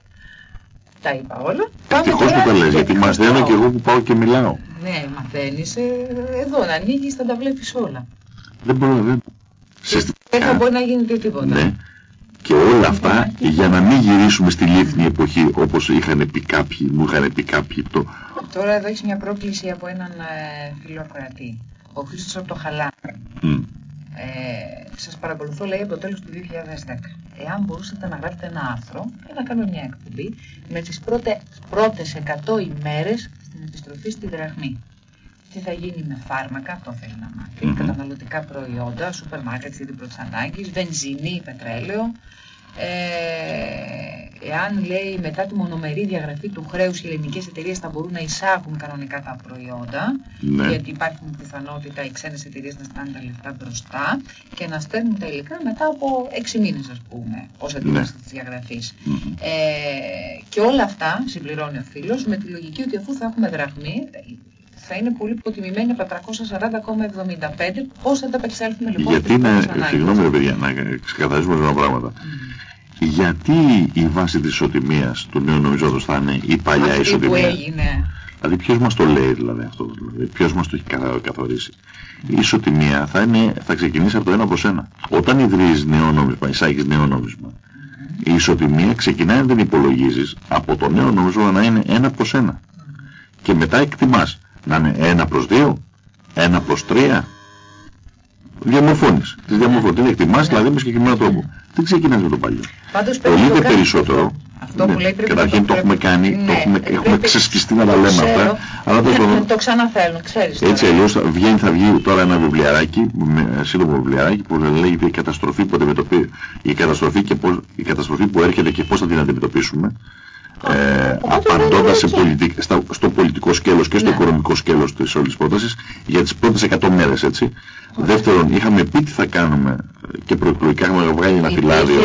Τα είπα όλα. Ευτυχώς που τα λες, γιατί μαθαίνω και εγώ που πάω και μιλάω. Ναι, μαθαίνεις. Ε, εδώ να ανοίγεις θα τα βλέπεις όλα. Δεν μπορώ να δεν... Δεν θα μπορεί να γίνεται τίποτα. Ναι. Και όλα αυτά για να μην γυρίσουμε στη λίθνη εποχή όπως είχαν πει κάποιοι, μου είχαν πει κάποιοι. Το... Τώρα εδώ έχεις μια πρόκληση από έναν ε, φίλο ο Χρήστος από το Χαλά. Mm. Ε, σας παρακολουθώ λέει από το τέλος του 2010. Εάν μπορούσατε να γράψετε ένα άρθρο και να κάνουμε μια εκπομπή με τις πρώτε, πρώτες 100 ημέρες στην επιστροφή στη δραχμή. Τι θα γίνει με φάρμακα, αυτό θέλει να μάθει, mm -hmm. καταναλωτικά προϊόντα, σούπερ μάρκετ ήδη πρώτης ανάγκης, βενζίνη, πετρέλαιο, ε, εάν λέει μετά τη μονομερή διαγραφή του χρέους οι ελληνικές εταιρείες θα μπορούν να εισάγουν κανονικά τα προϊόντα ναι. γιατί υπάρχει πιθανότητα οι ξένες εταιρείες να στάνουν τα λεφτά μπροστά και να στέλνουν τα υλικά μετά από έξι μήνες ας πούμε ως αντίδραση ναι. της διαγραφής. Ε, και όλα αυτά συμπληρώνει ο φίλος με τη λογική ότι αφού θα έχουμε δραχμή θα είναι πολύ υποτιμημένη από τα 340,75. Πώς θα τα απεξέλθουμε λοιπόν. Γιατί να, συγγνώμη ρε παιδιά, να ξεκαθαρίσουμε δύο πράγματα. Γιατί η βάση της ισοτιμίας του νέου νομιζόντος θα είναι η παλιά Αυτή ισοτιμία; Που έγινε. Δηλαδή ποιος μας το λέει δηλαδή αυτό, δηλαδή, ποιος μας το έχει καθορίσει; Η ισοτιμία θα, είναι, θα ξεκινήσει από το ένα προς ένα. Όταν ιδρύεις νέο νόμισμα, εισάγεις νέο νόμισμα, η ισοτιμία ξεκινάει να την υπολογίζεις από το νέο νόμισμα να είναι ένα προς ένα. Και μετά εκτιμάς να είναι 1 προς 2, 1 προς 3. Διαμορφώνεις. Τις διαμορφώνεις. Την εκτιμάς δηλαδή με συγκεκριμένο τρόπο. Δεν ξεκινάς με το παλιό; Πάντως Πολύ δε περισσότερο. Αυτό ναι. που λέει πρέπει Καταρχήν το, έχουμε κάνει, ναι. το έχουμε, πρέπει, έχουμε ξεσκιστεί να τα λέμε ξέρω, αυτά. Αλλά το, το, το ξαναθέλνω, ξέρεις. Έτσι αλλιώς θα βγαίνει, θα βγει τώρα ένα βιβλιαράκι, σύντομο βιβλιαράκι που λέγεται η καταστροφή που αντιμετωπίζει, η καταστροφή, και πώς, η καταστροφή που έρχεται και πώς θα την αντιμετωπίσουμε ε, απαντώντας σε στο πολιτικό σκέλος και στο ναι. οικονομικό σκέλος της όλης πρότασης για τις πρώτες 100 μέρες έτσι. Δεύτερον, είχαμε πει τι θα κάνουμε και προεκλογικά είχαμε βγάλει ένα φυλάδιο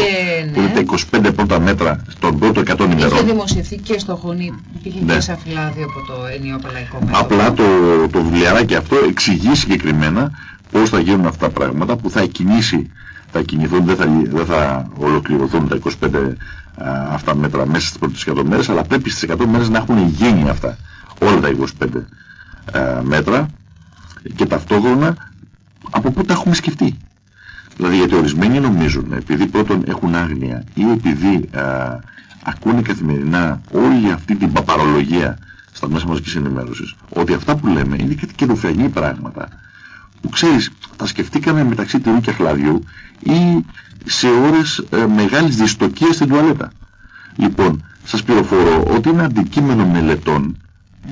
που είναι ναι. τα 25 πρώτα μέτρα στον πρώτο 100 ημερών. Είχε δημοσιευθεί και στο Χωνί, υπήρχε ναι. και σαν φυλάδιο από το ενιαίο παλαϊκό μέτρο. Απλά το, το βιβλιαράκι αυτό εξηγεί συγκεκριμένα πώς θα γίνουν αυτά τα πράγματα που θα εκκινήσει θα κινηθούν, δεν θα, δεν θα ολοκληρωθούν τα 25 αυτά μέτρα μέσα στις πρώτες 100 μέρες, αλλά πρέπει στις 100 μέρες να έχουν γίνει αυτά, όλα τα 25 μέτρα και ταυτόχρονα από πού τα έχουμε σκεφτεί. Δηλαδή γιατί ορισμένοι νομίζουν, επειδή πρώτον έχουν άγνοια ή επειδή α, ακούνε καθημερινά όλη αυτή την παπαρολογία στα μέσα μαζικής ενημέρωσης, ότι αυτά που λέμε είναι κάτι καινοφραγή πράγματα που ξέρεις, τα σκεφτήκαμε μεταξύ τυρού και χλαδιού ή σε ώρες ε, μεγάλης δυστοκίας στην τουαλέτα. Λοιπόν, σας πληροφορώ ότι είναι αντικείμενο μελετών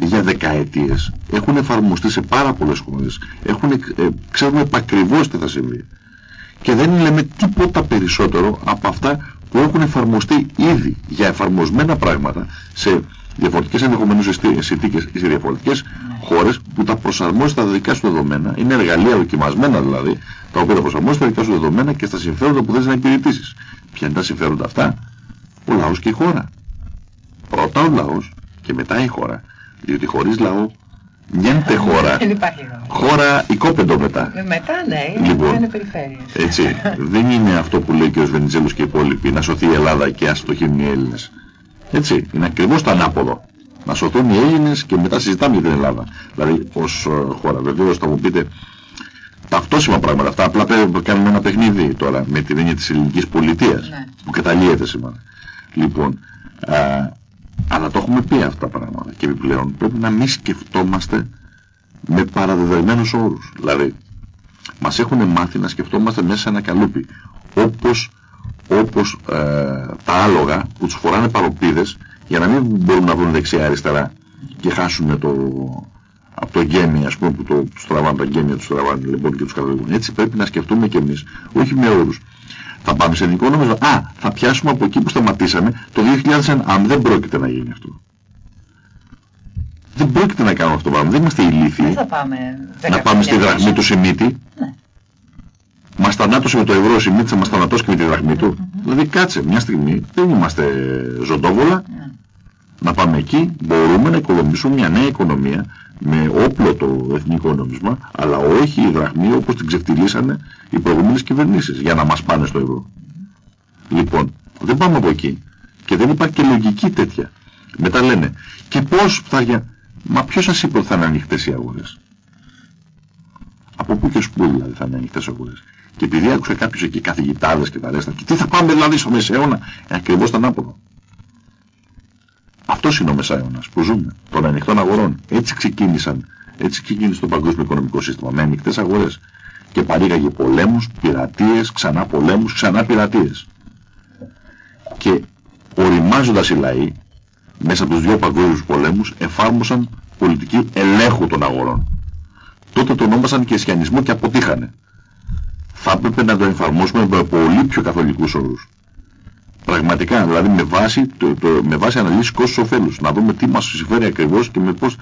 για δεκαετίες. Έχουν εφαρμοστεί σε πάρα πολλές χώρες. Έχουν, ε, ξέρουμε επακριβώς τι θα συμβεί. Και δεν λέμε τίποτα περισσότερο από αυτά που έχουν εφαρμοστεί ήδη για εφαρμοσμένα πράγματα σε διαφορετικές ενδεχομένως συνθήκες ή σε διαφορετικές χώρες που τα προσαρμόζει στα δικά σου δεδομένα, είναι εργαλεία δοκιμασμένα δηλαδή, τα οποία τα προσαρμόζει στα δικά σου δεδομένα και στα συμφέροντα που θες να υπηρετήσεις. Ποια είναι τα συμφέροντα αυτά, ο λαός και η χώρα. Πρώτα ο λαός και μετά η χώρα. Διότι χωρίς λαό Νιέντε χώρα. Δεν υπάρχει χώρα οικόπεντο μετά. Ε, μετά ναι, λοιπόν, είναι περιφέρειες. Έτσι. δεν είναι αυτό που λέει και ο Βενιζέλος και οι υπόλοιποι να σωθεί η Ελλάδα και ας το οι Έλληνες. Έτσι, είναι ακριβώς το ανάποδο. Να σωθούν οι Έλληνες και μετά συζητάμε για την Ελλάδα. Δηλαδή ως ε, χώρα. Βεβαίως θα μου πείτε ταυτόσιμα πράγματα. Αυτά απλά πρέπει να κάνουμε ένα παιχνίδι τώρα με την έννοια της ελληνικής πολιτείας ναι. που καταλύεται σήμερα. Λοιπόν, α, αλλά το έχουμε πει αυτά τα πράγματα και επιπλέον πρέπει να μην σκεφτόμαστε με παραδεδομένους όρους. Δηλαδή, μας έχουν μάθει να σκεφτόμαστε μέσα σε ένα καλούπι. Όπως όπως ε, τα άλογα που τους φοράνε παροπίδες για να μην μπορούν να βρουν δεξιά-αριστερά και χάσουν το, από το γέμι, ας πούμε, που το στραβάνε, τα γέμια τους στραβάνε λοιπόν και τους καθοδηγούν. Έτσι πρέπει να σκεφτούμε και εμείς, όχι με όρους. Θα πάμε σε ελληνικό νόμισμα. Α, θα πιάσουμε από εκεί που σταματήσαμε το 2001. Αν δεν πρόκειται να γίνει αυτό. Δεν πρόκειται να κάνουμε αυτό το πράγμα. Δεν είμαστε ηλίθιοι. Δεν θα πάμε να πάμε στη δραχμή του Σιμίτη. Ναι. Μας θανάτωσε με το ευρώ ο Σιμίτης, θα μας θανατώσει και με τη δραχμή του. Mm -hmm. Δηλαδή κάτσε μια στιγμή, δεν είμαστε ζωντόβολα. Ναι. Να πάμε εκεί, μπορούμε να οικοδομήσουμε μια νέα οικονομία με όπλο το εθνικό νόμισμα, αλλά όχι η δραχμή όπως την ξεφτυλίσανε οι προηγούμενες κυβερνήσεις για να μας πάνε στο ευρώ. Λοιπόν, δεν πάμε από εκεί. Και δεν υπάρχει και λογική τέτοια. Μετά λένε, και πώς θα για... Μα ποιος σας είπε ότι θα είναι ανοιχτές οι αγορές; Από πού και σπου δηλαδή θα είναι ανοιχτές οι αγορές; Και επειδή άκουσε κάποιος εκεί καθηγητάδες και τα ρέστα, και τι θα πάμε δηλαδή στο μεσαίωνα, ε, ακριβώς τον άποδο. Αυτός είναι ο μεσαίωνας που ζούμε, των ανοιχτών αγορών. Έτσι ξεκίνησαν, έτσι ξεκίνησε το παγκόσμιο οικονομικό σύστημα, με ανοιχτές αγορές. Και παρήγαγε πολέμους, πειρατείες, ξανά πολέμους, ξανά πειρατείες. Και οριμάζοντας οι λαοί, μέσα από τους δύο παγκόσμιους πολέμους, εφάρμοσαν πολιτική ελέγχου των αγορών. Τότε το ονόμασαν και ισχυανισμό και αποτύχανε. Θα έπρεπε να το εφαρμόσουμε με πολύ πιο καθολικούς όρους. Πραγματικά, δηλαδή με βάση, το, το, με βάση αναλύσεις κόστος ωφέλους. Να δούμε τι μας συμφέρει ακριβώς και με πώς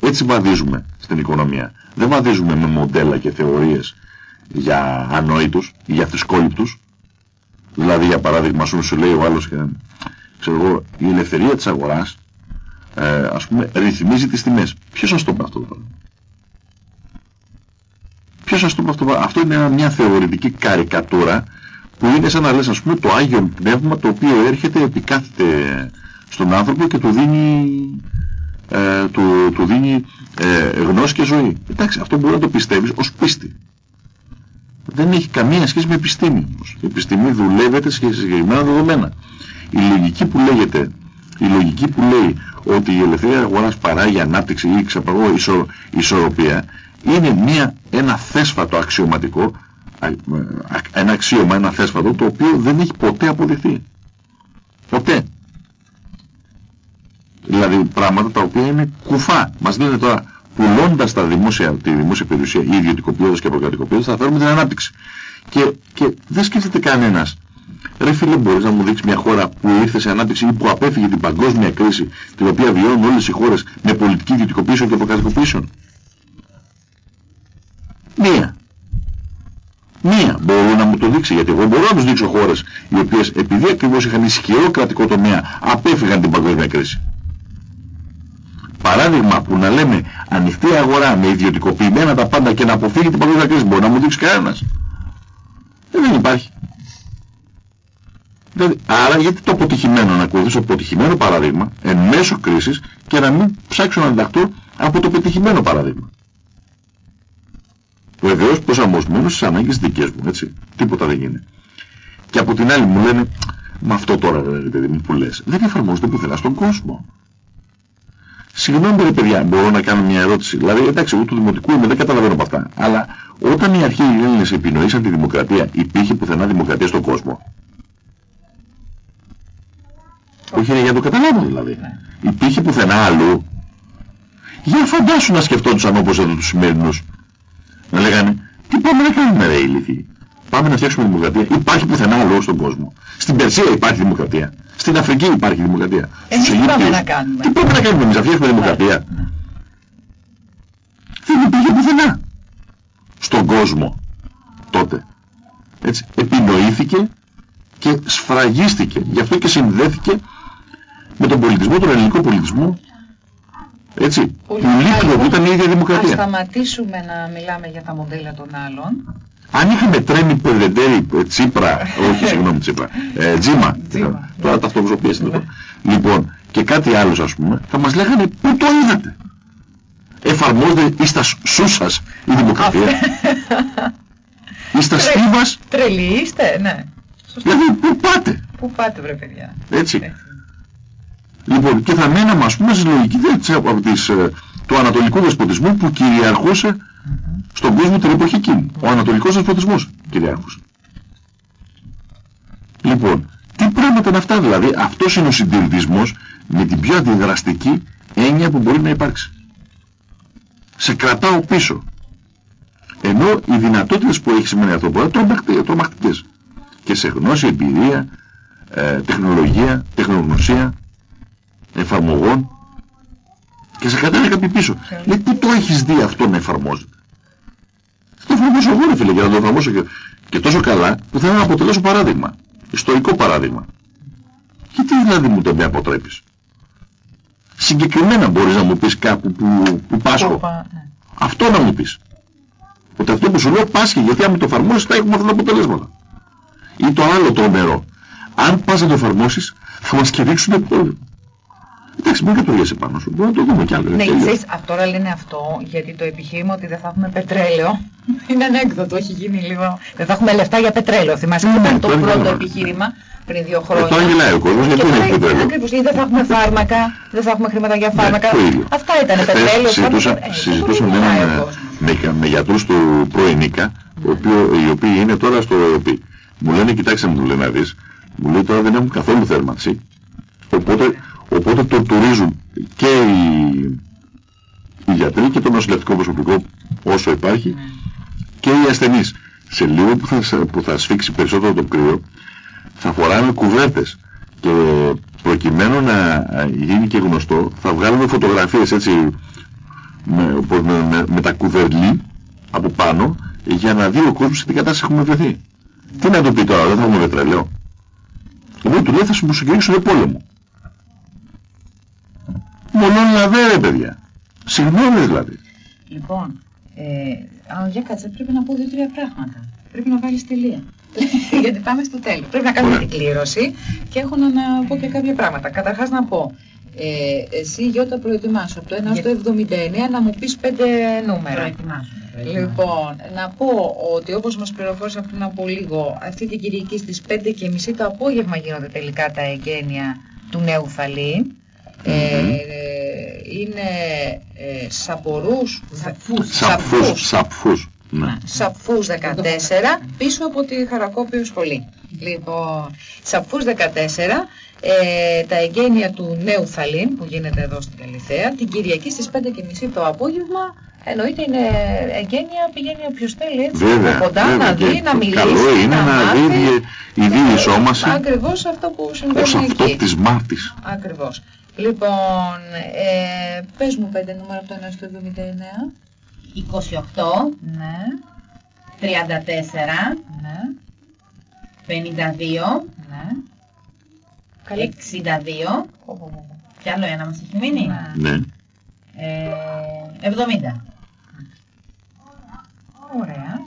έτσι βαδίζουμε στην οικονομία. Δεν βαδίζουμε με μοντέλα και θεωρίες για ανόητους, για θρησκόληπτους. Δηλαδή, για παράδειγμα, σου, σου λέει ο άλλος, ξέρω εγώ, η ελευθερία της αγοράς, ε, ας πούμε, ρυθμίζει τις τιμές. Ποιος σας το πει αυτό το πράγμα. Ποιος σας το πει αυτό το πράγμα. Αυτό είναι μια θεωρητική καρικατούρα που είναι σαν να λες ας πούμε το Άγιο Πνεύμα το οποίο έρχεται επικάθεται στον άνθρωπο και του δίνει, ε, του, του δίνει ε, γνώση και ζωή. Εντάξει, αυτό μπορεί να το πιστεύεις ως πίστη. Δεν έχει καμία σχέση με επιστήμη όμως. Η επιστήμη δουλεύεται σε συγκεκριμένα δεδομένα. Η λογική που λέγεται, η λογική που λέει ότι η ελευθερία αγοράς παράγει ανάπτυξη ή ξαπαγώ ισο, ισορροπία είναι μια, ένα θέσφατο αξιωματικό ένα αξίωμα, ένα θέσφατο το οποίο δεν έχει ποτέ αποδειχθεί. Ποτέ. Δηλαδή πράγματα τα οποία είναι κουφά. Μας λένε τώρα πουλώντας τα δημόσια, τη δημόσια περιουσία ή ιδιωτικοποιώντας και προκρατικοποιώντας θα φέρουμε την ανάπτυξη. Και, και δεν σκέφτεται κανένας. Ρε φίλε μπορείς να μου δείξεις μια χώρα που ήρθε σε ανάπτυξη ή που απέφυγε την παγκόσμια κρίση την οποία βιώνουν όλες οι χώρες με πολιτική ιδιωτικοποίηση και προκρατικοποίηση. Μία. Μία μπορώ να μου το δείξει, γιατί εγώ μπορώ να τους δείξω χώρες οι οποίες επειδή ακριβώς είχαν ισχυρό κρατικό τομέα απέφυγαν την παγκόσμια κρίση. Παράδειγμα που να λέμε ανοιχτή αγορά με ιδιωτικοποιημένα τα πάντα και να αποφύγει την παγκόσμια κρίση μπορεί να μου δείξει κανένας. Ε, δεν υπάρχει. Δηλαδή, άρα γιατί το αποτυχημένο να ακολουθήσω αποτυχημένο παράδειγμα εν μέσω κρίσης και να μην ψάξω να ενταχθώ από το πετυχημένο παράδειγμα. Βεβαίως προσαρμοσμένος στις ανάγκες δικές μου, έτσι. Τίποτα δεν γίνει. Και από την άλλη μου λένε, με αυτό τώρα ρε παιδί μου που λες, δεν εφαρμόζεται πουθενά στον κόσμο. Συγγνώμη ρε παιδιά, μπορώ να κάνω μια ερώτηση. Δηλαδή, εντάξει, εγώ του δημοτικού είμαι, δεν καταλαβαίνω από αυτά. Αλλά όταν οι αρχαίοι Έλληνες επινοήσαν τη δημοκρατία, υπήρχε πουθενά δημοκρατία στον κόσμο; Όχι, για να το καταλάβω δηλαδή. Υπήρχε πουθενά αλλού. Για φαντάσου να σκεφτόντουσαν όπως εδώ τους σημερινούς να λέγανε τι πάμε να κάνουμε ρε ηλίθιοι. Πάμε να φτιάξουμε δημοκρατία. Υπάρχει πουθενά άλλο στον κόσμο. Στην Περσία υπάρχει δημοκρατία. Στην Αφρική υπάρχει δημοκρατία. Εμείς τι πάμε να κάνουμε; Τι πάμε να κάνουμε εμείς, να φτιάξουμε δημοκρατία; Δεν υπήρχε πουθενά. Στον κόσμο τότε. Έτσι, επινοήθηκε και σφραγίστηκε. Γι' αυτό και συνδέθηκε με τον πολιτισμό, τον ελληνικό πολιτισμό έτσι, που που ήταν η ίδια δημοκρατία. Θα σταματήσουμε να μιλάμε για τα μοντέλα των άλλων. Αν είχαμε τρέμει Περδεντέρη, ε, Τσίπρα, όχι συγγνώμη Τσίπρα, ε, Τζίμα, τώρα ταυτοψηφίες λοιπόν. λοιπόν, και κάτι άλλος ας πούμε, θα μας λέγανε πού το είδατε; Εφαρμόζεται εις τα σους σας η δημοκρατία. εις τα στίβας. Τρελή είστε, ναι. Δηλαδή, πού πάτε; Πού πάτε βρε παιδιά. Έτσι. Έτσι. Λοιπόν, και θα μέναμε ας πούμε στη λογική από της, ε, του ανατολικού δεσποτισμού που κυριαρχούσε στον κόσμο την εποχή εκείνη. Ο ανατολικός δεσποτισμός κυριαρχούσε. Λοιπόν, τι πράγματα είναι αυτά δηλαδή; Αυτός είναι ο συντηρητισμός με την πιο αντιδραστική έννοια που μπορεί να υπάρξει. Σε κρατάω πίσω. Ενώ οι δυνατότητες που έχει σήμερα αυτό μπορεί είναι τρομακτικές. Και σε γνώση, εμπειρία, ε, τεχνολογία, τεχνογνωσία, εφαρμογών και σε κρατάει κάποιοι πίσω. Λέει, πού το έχεις δει αυτό να εφαρμόζεται; Το εφαρμόσω εγώ, φίλε, για να το εφαρμόσω και, και τόσο καλά που θέλω να αποτελέσω παράδειγμα. Ιστορικό παράδειγμα. Γιατί δηλαδή μου το με αποτρέπεις; Συγκεκριμένα μπορείς να μου πεις κάπου που, που πάσχω. Ναι. Αυτό να μου πεις. Ότι αυτό που σου λέω πάσχει γιατί αν το εφαρμόσεις θα έχουμε αυτά τα αποτελέσματα. Ή το άλλο τρομερό. Αν πας να το εφαρμόσεις θα μας κηρύξουν πρόβλημα. Εντάξει, μην κατουργέσαι πάνω σου. Μπορούμε να το δούμε κι άλλο. Ναι, ξέρεις, τώρα λένε αυτό γιατί το επιχείρημα ότι δεν θα έχουμε πετρέλαιο είναι ανέκδοτο, έχει γίνει λίγο. Δεν θα έχουμε λεφτά για πετρέλαιο. Θυμάσαι ναι, ήταν το πρώτο επιχείρημα πριν δύο χρόνια. Αυτό γελάει ο κόσμος, γιατί δεν έχει πετρέλαιο. Ακριβώς, ή δεν θα έχουμε φάρμακα, δεν θα έχουμε χρήματα για ναι, φάρμακα. Αυτά ήταν πετρέλαιο. Συζητούσαμε με, με γιατρούς του πρώην οι οποίοι είναι τώρα στο ΕΠΗ. Μου λένε, κοιτάξτε μου, λένε να δεις, μου λέει τώρα δεν έχουν καθόλου θέρμανση. Οπότε Οπότε το τουρίζουν και οι, οι γιατροί και το νοσηλευτικό προσωπικό όσο υπάρχει και οι ασθενείς. Σε λίγο που θα, που θα σφίξει περισσότερο το κρύο θα φοράμε κουβέρτες και προκειμένου να γίνει και γνωστό θα βγάλουμε φωτογραφίες έτσι με, με, με, τα κουβερλί από πάνω για να δει ο κόσμος σε τι κατάσταση έχουμε βρεθεί. Τι να το πει τώρα, δεν θα έχουμε πετρέλαιο. Εγώ του λέει θα σου συγκεκρίσουν πόλεμο. Μονόν λαβέ ρε παιδιά. Συγγνώμη δηλαδή. Λοιπόν, ε, για κάτσε πρέπει να πω δύο-τρία πράγματα. Πρέπει να βάλεις τελεία. Γιατί πάμε στο τέλος. Πρέπει να κάνουμε την κλήρωση και έχω να, να πω και κάποια πράγματα. Καταρχάς να πω, ε, εσύ Γιώτα προετοιμάσου από το 1 στο 79 να μου πεις πέντε νούμερα. Προετοιμάσου. Λοιπόν, να πω ότι όπως μας πληροφόρησα πριν από λίγο, αυτή την Κυριακή στις 5.30 το απόγευμα γίνονται τελικά τα εγγένεια του νέου Φαλή. Ε, είναι ε, σαπορούς, σαπφούς, σαπφούς, σαπφούς, ναι. σαπφούς 14 πίσω από τη Χαρακόπιο σχολή. Λοιπόν, σαπφούς 14 ε, τα εγγένεια του νέου Θαλήν που γίνεται εδώ στην Καλυθέα την Κυριακή στις 5.30 το απόγευμα Εννοείται είναι εγγένεια, πηγαίνει όποιος θέλει έτσι βέβαια, από κοντά βέβαια, να δει, να μιλήσει, καλό είναι να, να δει η διεισόμαση ακριβώς αυτό που συμβαίνει ως αυτό εκεί. της μάρτης. Ακριβώς. Λοιπόν, ε, πες μου πέντε νούμερα από το 1 στο 79. 28. Ναι. 34. Ναι. 52. Ναι. 62. Κι άλλο ένα μας έχει μείνει. Ναι. ναι. Ε, 70. Ωραία.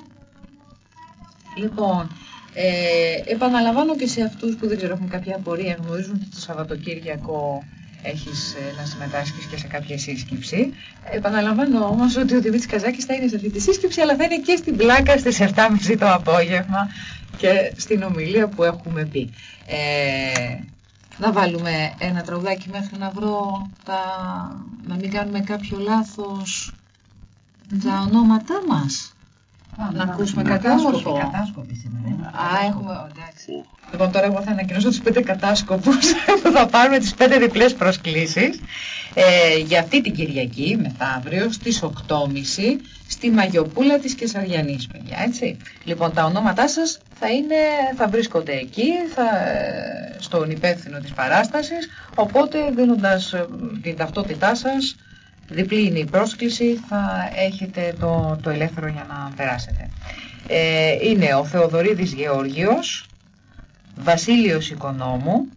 Λοιπόν, ε, επαναλαμβάνω και σε αυτούς που δεν ξέρω έχουν κάποια απορία, γνωρίζουν ότι το Σαββατοκύριακο έχεις ε, να συμμετάσχεις και σε κάποια σύσκεψη. Επαναλαμβάνω όμως ότι ο Δημήτρης Καζάκης θα είναι σε αυτή τη σύσκεψη, αλλά θα είναι και στην πλάκα στις 7.30 το απόγευμα και στην ομιλία που έχουμε πει. Ε, να βάλουμε ένα τραγουδάκι μέχρι να βρω τα... να μην κάνουμε κάποιο λάθος τα ονόματά μας. Να ακούσουμε κατάσκοπο. Κατάσκοπη σήμερα. Α, έχουμε, εντάξει. Λοιπόν, τώρα εγώ θα ανακοινώσω τους πέντε κατάσκοπους που θα πάρουμε τις πέντε διπλές προσκλήσεις ε, για αυτή την Κυριακή, μεθαύριο, στις 8.30 στη Μαγιοπούλα της Κεσαριανής, παιδιά, έτσι. Λοιπόν, τα ονόματά σας θα, είναι, θα βρίσκονται εκεί, θα, ε, στον υπεύθυνο της παράστασης, οπότε δίνοντας ε, την ταυτότητά σας, διπλή είναι η πρόσκληση, θα έχετε το, το ελεύθερο για να περάσετε. Ε, είναι ο Θεοδωρίδης Γεώργιος, Βασίλειος Οικονόμου,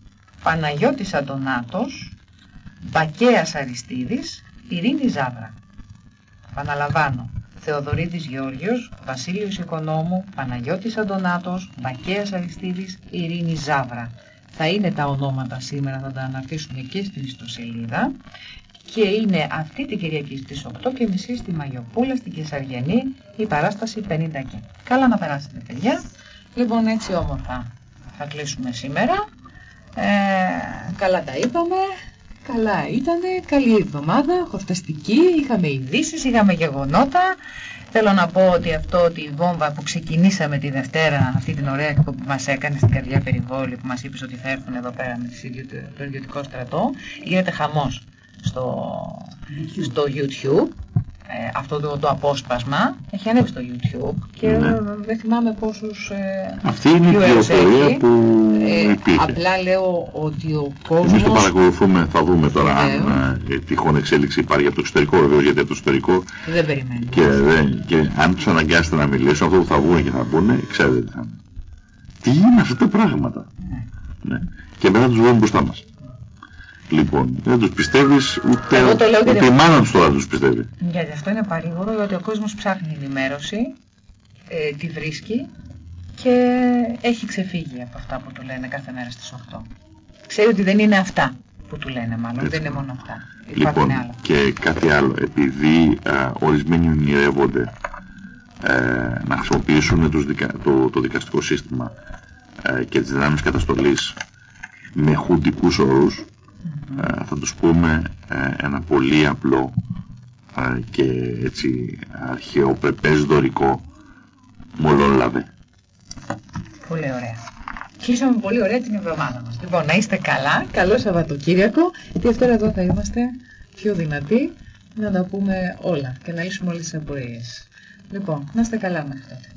Παναγιώτης Αντωνάτος, Μπακέας Αριστίδης, Ειρήνη Ζάβρα. Παναλαμβάνω, Θεοδωρίδης Γεώργιος, Βασίλειος Οικονόμου, Παναγιώτης Αντωνάτος, Μπακέας Αριστίδης, Ειρήνη Ζάβρα. Θα είναι τα ονόματα σήμερα, θα τα αναρτήσουμε και στην ιστοσελίδα και είναι αυτή την Κυριακή στις 8.30 στη Μαγιοπούλα, στην Κεσαριανή, η παράσταση 50 και. Καλά να περάσετε παιδιά. Λοιπόν έτσι όμορφα θα κλείσουμε σήμερα. Ε, καλά τα είπαμε. Καλά ήτανε, καλή εβδομάδα, χορταστική, είχαμε ειδήσεις, είχαμε γεγονότα. Θέλω να πω ότι αυτό τη βόμβα που ξεκινήσαμε τη Δευτέρα, αυτή την ωραία που μας έκανε στην καρδιά περιβόλη, που μας είπες ότι θα έρθουν εδώ πέρα με το ιδιωτικό στρατό, γίνεται χαμός στο, στο YouTube. ε, αυτό το, το απόσπασμα έχει ανέβει στο YouTube και ναι. δεν θυμάμαι πόσους ε, Αυτή είναι η πληροφορία που ε, υπήρχε. Απλά λέω ότι ο κόσμος... Εμείς το παρακολουθούμε, θα δούμε τώρα αν ε, τυχόν εξέλιξη υπάρχει από το εξωτερικό βεβαίως, γιατί από το εσωτερικό δεν περιμένει. Και, και αν τους αναγκάσετε να μιλήσουν, αυτό που θα βγουν και θα μπουν, ξέρετε τι θα είναι. Τι είναι αυτά τα πράγματα. Ναι. ναι. Και μετά τους βγουν μπροστά μας. Λοιπόν, δεν τους πιστεύεις ούτε, ούτε η μάνα τους τώρα τους πιστεύει. Γιατί αυτό είναι παρήγορο, γιατί ο κόσμος ψάχνει ενημέρωση, ε, τη βρίσκει και έχει ξεφύγει από αυτά που του λένε κάθε μέρα στις 8. Ξέρει ότι δεν είναι αυτά που του λένε μάλλον, δεν είναι μόνο αυτά. Λοιπόν, άλλα. και κάτι άλλο, επειδή α, ορισμένοι ονειρεύονται ε, να χρησιμοποιήσουν τους δικα, το, το δικαστικό σύστημα ε, και τις δυνάμεις καταστολής με χουντικούς όρους, ε, θα τους πούμε ε, ένα πολύ απλό ε, και έτσι αρχαιοπρεπές δωρικό μολόλαβε. Πολύ ωραία. Κλείσαμε πολύ ωραία την εβδομάδα μας. Λοιπόν, να είστε καλά, καλό Σαββατοκύριακο, γιατί αυτό εδώ θα είμαστε πιο δυνατοί να τα πούμε όλα και να λύσουμε όλες τις απορίες. Λοιπόν, να είστε καλά μέχρι τότε.